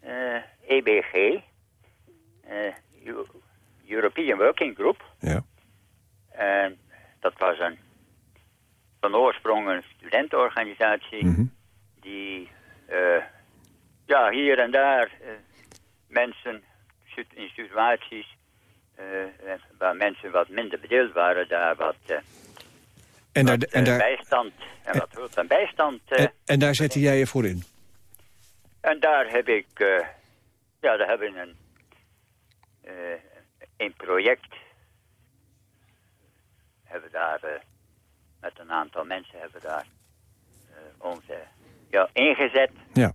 eh, EBG. eh, Eu- European Working Group. Ja. En dat was een van oorsprong een studentenorganisatie Mhm. die eh, ja, hier en daar eh, mensen in situaties eh, waar mensen wat minder bedeeld waren, daar wat, En daar, wat, en, daar, bijstand en wat hulp en bijstand. en, en daar zette jij je voor in? en daar heb ik, eh, ja, daar hebben we een, een project, hebben we daar met een aantal mensen hebben daar ons eh, ja, ingezet. Ja.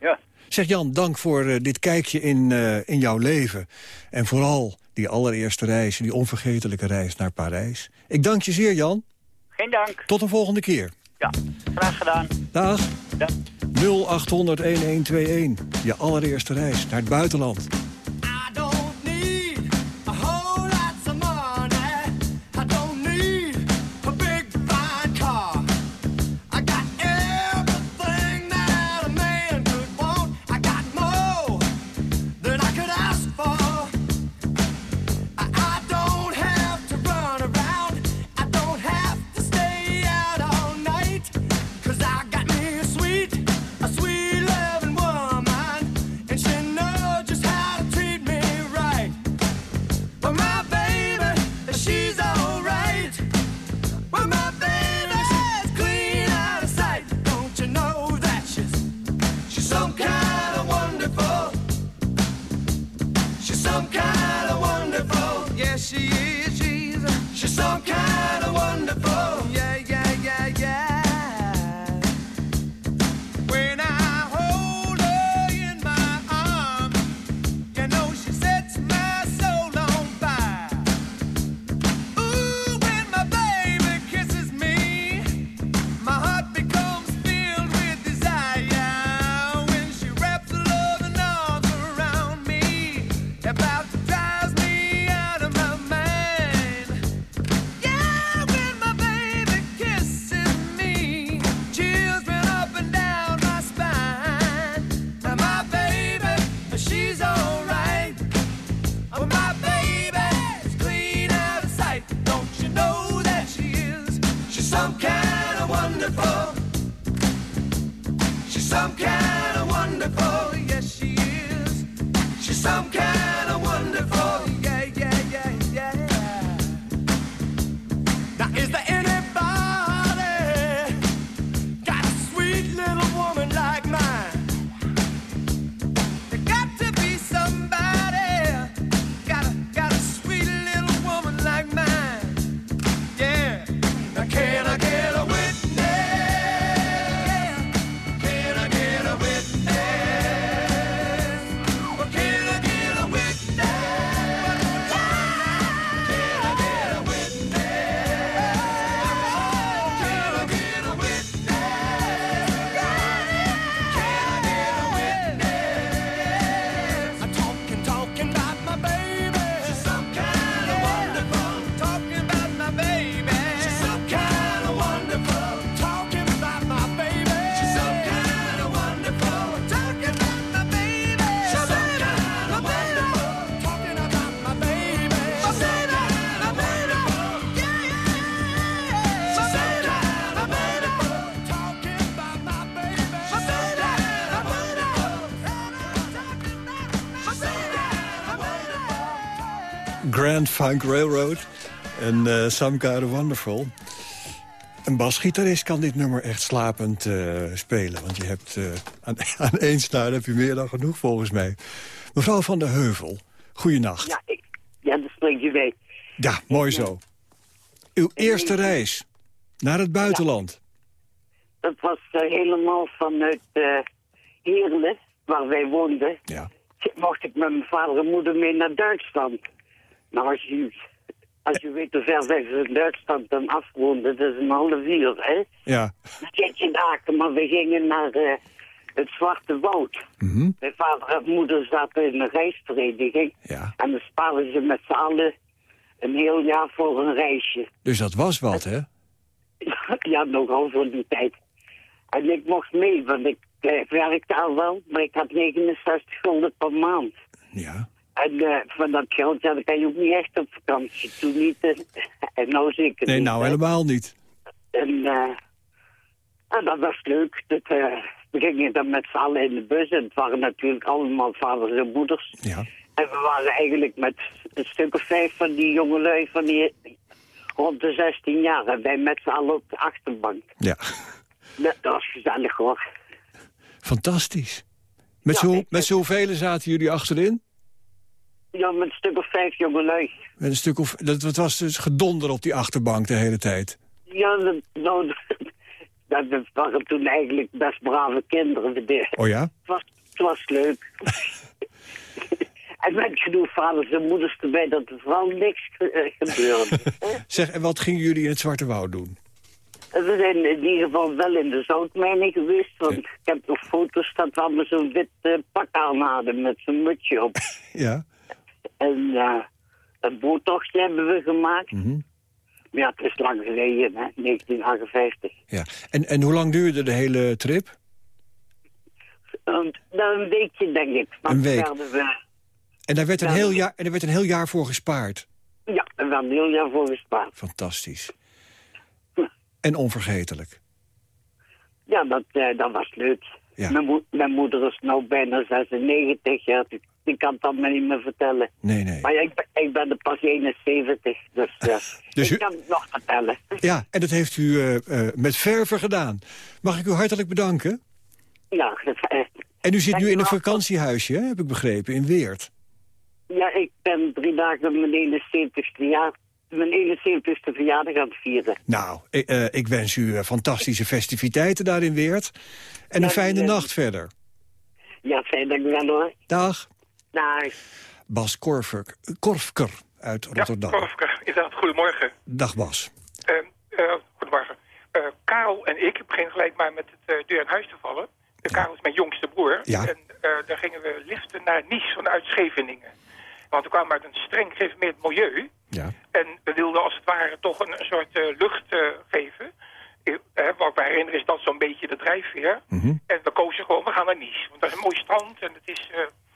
Ja, Zeg Jan, dank voor eh, dit kijkje in, eh, in jouw leven. En vooral die allereerste reis, die onvergetelijke reis naar Parijs. Ik dank je zeer, Jan. geen dank. Tot een volgende keer. Ja, graag gedaan. Dag. Dag. 0800-1121. Je allereerste reis naar het buitenland. Funk Railroad en eh Some Kind of Wonderful. Een basgitarist kan dit nummer echt slapend eh, spelen. Want je hebt eh, aan, [LAUGHS] aan één snaar heb je meer dan genoeg volgens mij. Mevrouw van der Heuvel, goeienacht. Ja, ik, ja, dat je mee. Ja, mooi zo. Uw eerste reis naar het buitenland. Dat was helemaal vanuit Heerlen, waar wij woonden. Ja. Mocht ik met mijn vader en moeder mee naar Duitsland. Nou, als je, als je weet hoe ver wij van Duitsland dan afwoonden, dat is een half uur, hè? Ja. Een keertje in Aken, maar we gingen naar eh, het Zwarte Woud. Mhm. Mijn vader en moeder zaten in een reisvereniging. Ja. En dan spaarden ze met z'n allen een heel jaar voor een reisje. Dus dat was wat, hè? [LAUGHS] ja, nogal voor die tijd. En ik mocht mee, want ik eh, werkte al wel, maar ik had 69 gulden per maand. Ja. En eh, van dat geld ja, dan kan je ook niet echt op vakantie. Toen niet, eh, [LAUGHS] en nou zeker Nee, niet, nou hè. helemaal niet. En, eh, en dat was leuk. Dat, we gingen dan met z'n allen in de bus. En het waren natuurlijk allemaal vaders en moeders. Ja. En we waren eigenlijk met een stuk of vijf van die jongelui van die rond de 16 jaar. En wij met z'n allen op de achterbank. Ja. Dat, dat was gezellig hoor. Fantastisch. Met Ja, ik- met z'n hoeveel zaten jullie achterin? Ja, met een stuk of vijf jongelui. Met een stuk of... Dat, dat was dus gedonder op die achterbank de hele tijd. Ja, dat, nou, [LAUGHS] dat, dat waren toen eigenlijk best brave kinderen. Het Oh ja? was, het was leuk. [LAUGHS] en met genoeg vaders en moeders erbij dat er vooral niks eh, gebeurde. [LAUGHS] Zeg, en wat gingen jullie in het Zwarte Woud doen? En We zijn in ieder geval wel in de zoutmijnen geweest. Want ik heb nog foto's dat we allemaal zo'n wit eh, pak aan hadden met zo'n mutsje op. Ja. En eh, een boottochtje hebben we gemaakt. Mhm. Ja, het is lang geleden, hè, 1958. ja. En, en hoe lang duurde de hele trip? Um, nou, een weekje, denk ik. Een week. we, En daar werd een heel jaar, en er werd een heel jaar voor gespaard. ja, we hebben een heel jaar voor gespaard. Fantastisch. En onvergetelijk. Ja, dat, eh, dat was leuk. Ja. Mijn, mo- mijn moeder is nu bijna 96 jaar. Die, die kan het allemaal niet meer vertellen. Nee, nee. Maar ja, ik, ben, ik ben er pas 71, dus, eh, [LAUGHS] Dus ik u- kan het nog vertellen. [LAUGHS] Ja, en dat heeft u eh, eh, met verve gedaan. Mag ik u hartelijk bedanken? Ja, En u zit nu in een vakantiehuisje, heb ik begrepen, in Weert. ja, ik ben drie dagen mijn 71ste jaar, mijn 71ste verjaardag aan het vieren. Nou, ik, eh, ik wens u fantastische festiviteiten daar in Weert. En een Ja, fijne ja. nacht verder. Ja, fijn dat ik wel hoor. Dag. Bas Korfker, Korfker uit Rotterdam. Ja, Korfke, inderdaad. Goedemorgen. Dag Bas. Eh, eh, goedemorgen. Eh, Karel en ik, ik begin gelijk maar met het deur in huis te vallen. Karel is mijn jongste broer. Ja. En daar gingen we liften naar Nice vanuit Scheveningen. Want we kwamen uit een streng gereformeerd milieu. Ja. En we wilden als het ware toch een, een soort lucht geven. Eh, wat ik me herinner is dat zo'n beetje de drijfveer. Mhm. En we kozen gewoon, we gaan naar Nice. Want dat is een mooi strand en het is...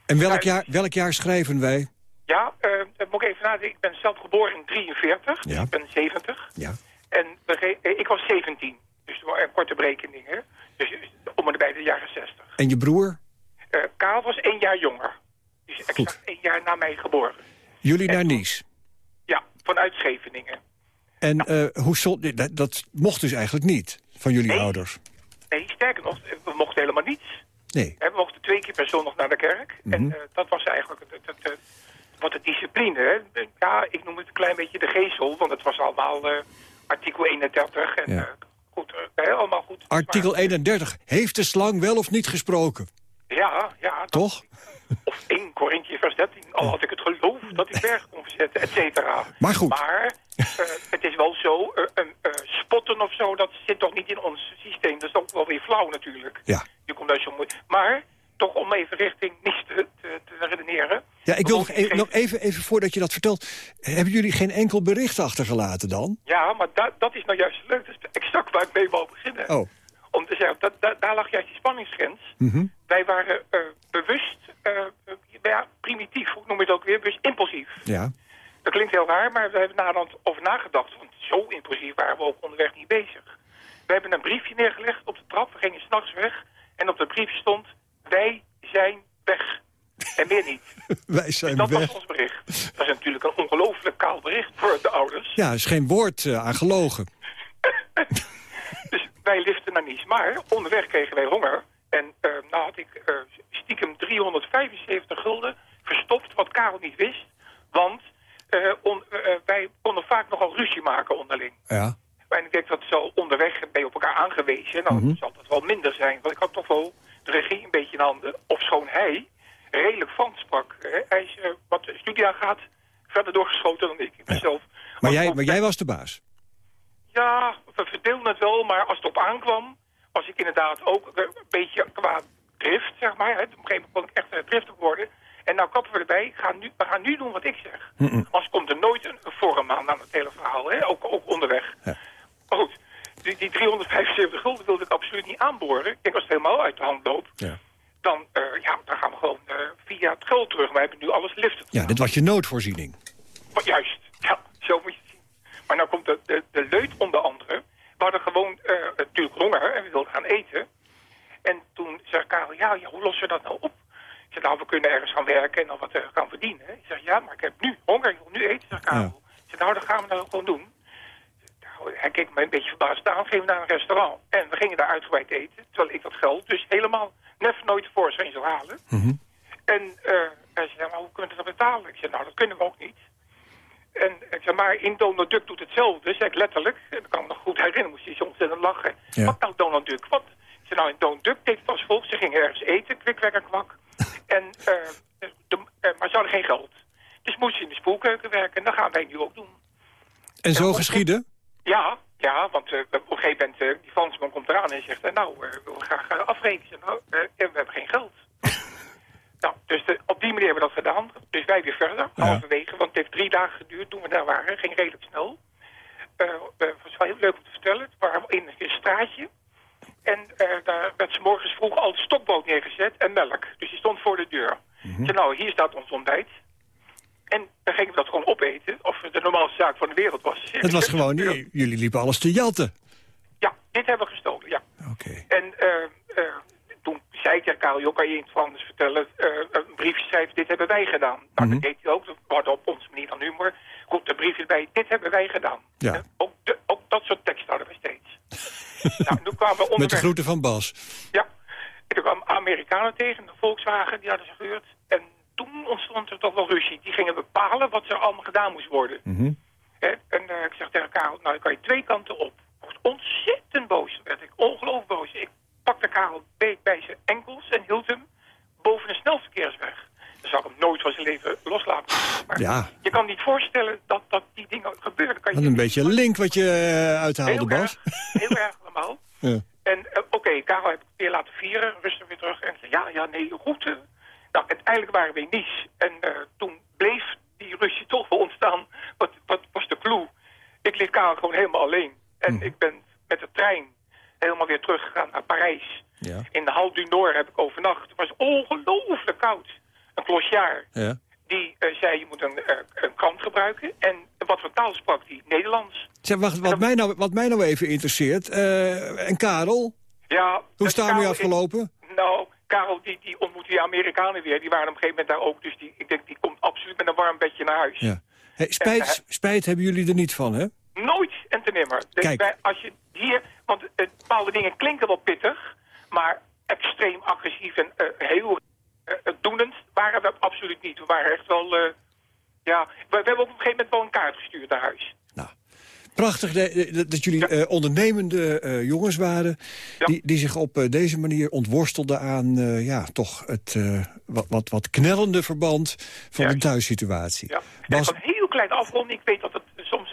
En welk Ja, jaar, welk jaar schrijven wij? ja, moet ik even nadenken. Ik ben zelf geboren in 43. Ja. Ik ben 70. Ja. En eh, ik was 17. Dus een korte berekeningen. Dus eh, om en bij de jaren 60. En je broer? Eh Kaal was één jaar jonger. Dus Goed. exact één jaar na mij geboren. Jullie En naar Nice. Ja, vanuit Scheveningen. En hoe zol- dat, dat mocht dus eigenlijk niet van jullie Nee. ouders. Nee, sterker nog, we mochten helemaal niets. Nee. We mochten twee keer per zondag naar de kerk. En eh, dat was eigenlijk het, het, het, wat de discipline. Hè. Ja, ik noem het een klein beetje de geestel, want het was allemaal eh, artikel 31. En Ja. eh, goed, allemaal goed. Artikel 31. Heeft de slang wel of niet gesproken? Ja, ja. Toch? Of 1 Korintje vers 13. Al had ik het geloof dat ik berg kon verzetten, et cetera. Maar goed. Maar eh, het is wel zo, eh, eh, eh, spotten of zo, dat zit toch niet in ons systeem. Dat is ook wel weer flauw natuurlijk. Ja. Je komt daar zo mooi. Maar toch om even richting niets te, te, te redeneren. Ja, ik wil nog even, nog even, even voordat je dat vertelt. Hebben jullie geen enkel bericht achtergelaten dan? Ja, maar da- dat is nou juist leuk. Dat is exact waar ik mee wou beginnen. Oh. Om te zeggen, dat, da- daar lag juist die spanningsgrens. Mhm. Wij waren eh, bewust, eh, ja, primitief, hoe noem je het ook weer, bewust impulsief. Ja. Dat klinkt heel raar, maar we hebben naderhand over nagedacht. Want zo impulsief waren we ook onderweg niet bezig. We hebben een briefje neergelegd op de trap. We gingen s'nachts weg. En op dat briefje stond, wij zijn weg. En meer niet. [LAUGHS] Wij zijn dat weg. was ons bericht. Dat is natuurlijk een ongelooflijk kaal bericht voor de ouders. Ja, er is geen woord eh, aan gelogen. [LAUGHS] Wij liften naar Nice. Maar onderweg kregen wij honger. En eh, nou had ik eh, stiekem 375 gulden verstopt, wat Karel niet wist. Want eh, on- wij konden vaak nogal ruzie maken onderling. Ja. En ik denk dat zo onderweg ben je op elkaar aangewezen. Nou, Mhm. zal dat wel minder zijn. Want ik had toch wel de regie een beetje in handen. Ofschoon hij redelijk Frans sprak. hè. Hij is wat de studie aangaat verder doorgeschoten dan ik. Zelf... Maar jij, maar jij was de baas. Ja, we verdeelden het wel, maar als het op aankwam... was ik inderdaad ook een beetje qua drift, zeg maar. Hè. Op een gegeven moment kon ik echt eh, driftig worden. En nou kappen we erbij, ga nu, we gaan nu doen wat ik zeg. Anders komt er nooit een, vorm aan aan het hele verhaal, hè? Ook, ook onderweg. Maar goed, die, die 375 gulden wilde ik absoluut niet aanboren. Ik denk als het helemaal uit de hand loopt, Ja. dan, eh, ja, dan gaan we gewoon eh, via het geld terug. We hebben nu alles liften. Ja, dit was je noodvoorziening. Maar juist, ja, zo moet je. Maar nou komt de, de, de leut onder andere. We hadden gewoon eh, natuurlijk honger en we wilden gaan eten. En toen zei Karel, ja, ja, hoe lossen we dat nou op? Ik zei, nou, we kunnen ergens gaan werken en dan wat eh, gaan verdienen. Ik zeg, ja, maar ik heb nu honger, ik wil nu eten, zei Karel. Ik zei, nou, dat gaan we nou gewoon doen. Nou, hij keek me een beetje verbaasd aan, gingen we naar een restaurant. En we gingen daar uitgebreid eten, terwijl ik dat geld dus helemaal net nooit tevoorschijn zou halen. En eh, hij zei, ja, maar hoe kunnen we dat betalen? Ik zei, nou, dat kunnen we ook niet. En ik zei, maar in Donald Duck doet hetzelfde, zeg ik letterlijk. Dat kan ik me nog goed herinneren, moest hij zo ontzettend lachen. Ja. Wat nou Donald Duck? Wat? Zei, nou, in Donald Duck deed het als volgt. Ze gingen ergens eten, kwik, en kwak. [LAUGHS] En, eh, de, eh, maar ze hadden geen geld. Dus moesten ze in de spoelkeuken werken. En dat gaan wij nu ook doen. En zo geschieden? Ja, ja, want eh, op een gegeven moment, eh, die Fransman komt eraan en zegt, eh, nou, eh, we willen graag eh, afrekenen. Nou, eh, en we hebben geen geld. Nou, dus de- op die manier hebben we dat gedaan. Dus wij weer verder, halverwege, want het heeft drie dagen geduurd toen we daar waren. ging redelijk snel. Eh eh, was wel heel leuk om te vertellen. Het waren in een straatje. En eh, daar werd s morgens vroeg al stokbrood neergezet en melk. Dus die stond voor de deur. Zei, nou, hier staat ons ontbijt. En dan gingen we dat gewoon opeten. Of het de normaalste zaak van de wereld was. Het was gewoon, jullie liepen alles te jatten. Ja, dit hebben we gestolen, ja. Oké. En eh, toen zei ik tegen Karel, joh, kan je het Frans vertellen, eh, een briefje schrijven, dit hebben wij gedaan. Nou, dat deed hij ook, hadden op onze manier dan humor. Komt een briefje bij, dit hebben wij gedaan. Ja. Eh, ook, de, ook dat soort teksten hadden we steeds. [LAUGHS] nou, toen kwamen we onderweg. Met de groeten van Bas. Ja. En toen kwamen Amerikanen tegen, de Volkswagen, die hadden ze gehuurd. En toen ontstond er toch wel ruzie. Die gingen bepalen wat er allemaal gedaan moest worden. Hè, En eh, ik zeg tegen Karel, nou, dan kan je twee kanten op. Ik was ontzettend boos. werd ik ongelooflijk boos. Ik pakte Karel beet bij zijn enkels en hield hem boven een snelverkeersweg. Dan zou ik hem nooit van zijn leven loslaten. Maar Ja, je kan niet voorstellen dat, dat die dingen gebeuren. Kan je een beetje link wat je eh, uithaalde, heel Bas. erg, heel erg allemaal. [LAUGHS] Ja. En eh, oké, Karel heb ik weer laten vieren, rustig weer terug. En zei, ja, ja, nee, goed. eh. Nou, uiteindelijk waren we in Nice. En toen bleef die ruzie toch wel ontstaan. Wat, wat was de clue? Ik liet Karel gewoon helemaal alleen. En ik ben met de trein helemaal weer teruggegaan naar Parijs. Ja. In de Hal du Nord heb ik overnacht. Het was ongelooflijk koud. Een klosjaar. Ja. Die eh, zei, je moet een, eh, een krant gebruiken. En wat voor taal sprak die? Nederlands. Zeg, wacht, wat mij, nou, wat mij nou even interesseert. eh, en Karel, Ja, hoe daarmee Karel- afgelopen? Nou, Karel die, die ontmoette die Amerikanen weer. Die waren op een gegeven moment daar ook. Dus die, ik denk, die komt absoluut met een warm bedje naar huis. Ja. Hey, spijt, spijt hebben jullie er niet van, hè? Nooit en te nimmer. Dus Kijk. bij- als je hier, want eh, bepaalde dingen klinken wel pittig, maar extreem agressief en eh, heel eh, doenend waren we absoluut niet. We waren echt wel, ja, we, we hebben op een gegeven moment wel een kaart gestuurd naar huis. Prachtig de- de- dat jullie ondernemende jongens waren... Die, die zich op deze manier ontworstelden aan ja, toch het wat, wat, wat knellende verband van de thuissituatie. Ja. En Bas, van een heel kleine afronding, ik weet dat het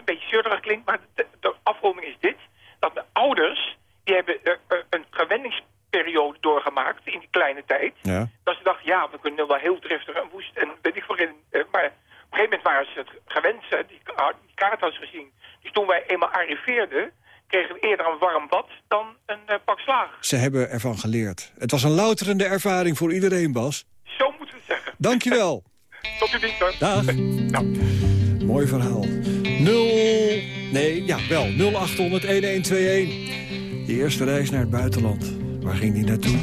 een beetje zeurderig klinkt, maar de, de afronding is dit. Dat de ouders, die hebben eh, eh, een gewenningsperiode doorgemaakt in die kleine tijd. ja. Dat ze dachten, ja, we kunnen wel heel driftig en woest en weet ik veel. eh, maar op een gegeven moment waren ze het gewend, ze, die, ka- die kaart hadden ze gezien. Dus toen wij eenmaal arriveerden, kregen we eerder een warm bad dan een pak slaag. ze hebben ervan geleerd. Het was een louterende ervaring voor iedereen, Bas. Zo moeten we het zeggen. Dankjewel. [LAUGHS] Tot uw dienst, hoor. Dag. [LAUGHS] Mooi verhaal. 0... Nee, ja, wel. 0800 1121. De eerste reis naar het buitenland. Waar ging die naartoe?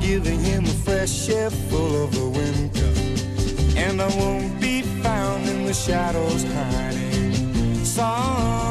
Giving him a fresh air full of the winter yesterday found in the shadows hiding. Song.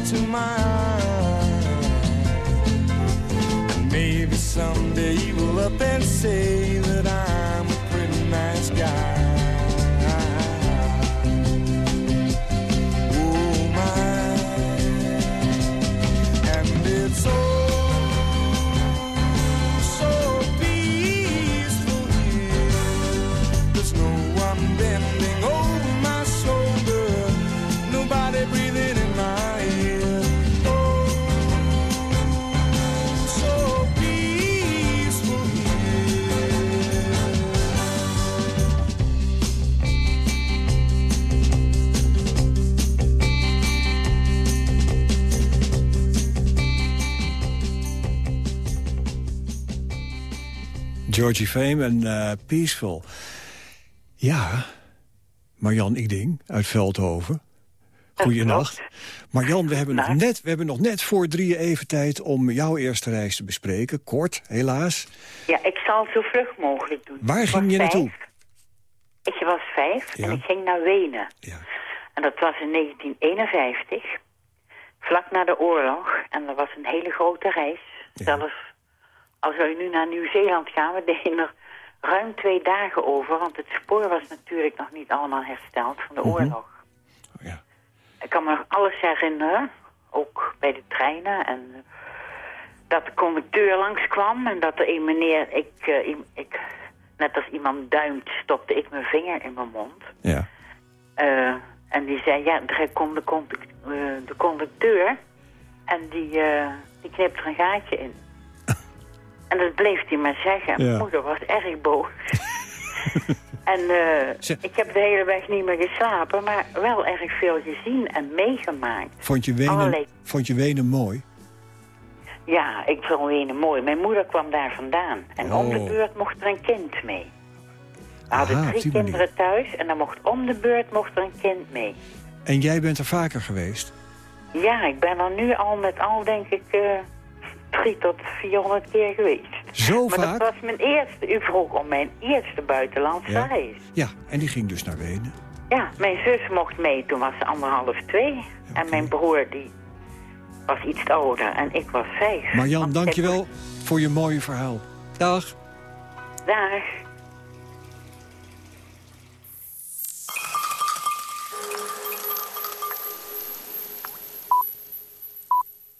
To my eye. And maybe someday you will up and say that I'm Georgie Fame en eh, Peaceful. Ja, Marjan Ikding uit Veldhoven. Goeienacht. Marjan, we hebben, nog net, we hebben nog net voor drieën even tijd om jouw eerste reis te bespreken. Kort, helaas. Ja, ik zal het zo vlug mogelijk doen. Waar Ik ging je vijf. naartoe? Ik was vijf Ja. en ik ging naar Wenen. En dat was in 1951, vlak na de oorlog. En dat was een hele grote reis. Zelfs als we nu naar Nieuw-Zeeland gaan, we deden er ruim twee dagen over. Want het spoor was natuurlijk nog niet allemaal hersteld van de Mhm. oorlog. Ik kan me nog alles herinneren, ook bij de treinen. En dat de conducteur langskwam en dat er een meneer, ik, eh, ik, net als iemand duimt, stopte ik mijn vinger in mijn mond. Ja. Eh, en die zei, ja, daar komt de, eh, conducteur en die, eh, die knipt er een gaatje in. En dat bleef hij maar zeggen. Ja. Mijn moeder was erg boos. [LAUGHS] en eh, ik heb de hele weg niet meer geslapen, maar wel erg veel gezien en meegemaakt. Vond je Wenen, Allerlei- vond je Wenen mooi? Ja, ik vond Wenen mooi. Mijn moeder kwam daar vandaan. En om de Oh. beurt mocht er een kind mee. We hadden Aha, drie manier. kinderen thuis en dan mocht om de beurt mocht er een kind mee. En jij bent er vaker geweest? Ja, ik ben er nu al met al, denk ik, eh drie tot 400 keer geweest. Zo maar vaak? dat was mijn eerste, u vroeg om mijn eerste buitenlandse Ja. reis. Ja, en die ging dus naar Wenen. Ja, mijn zus mocht mee, toen was ze anderhalf, twee. En mijn broer, die was iets ouder en ik was vijf. Marjan, dankjewel voor je mooie verhaal. Dag. Dag.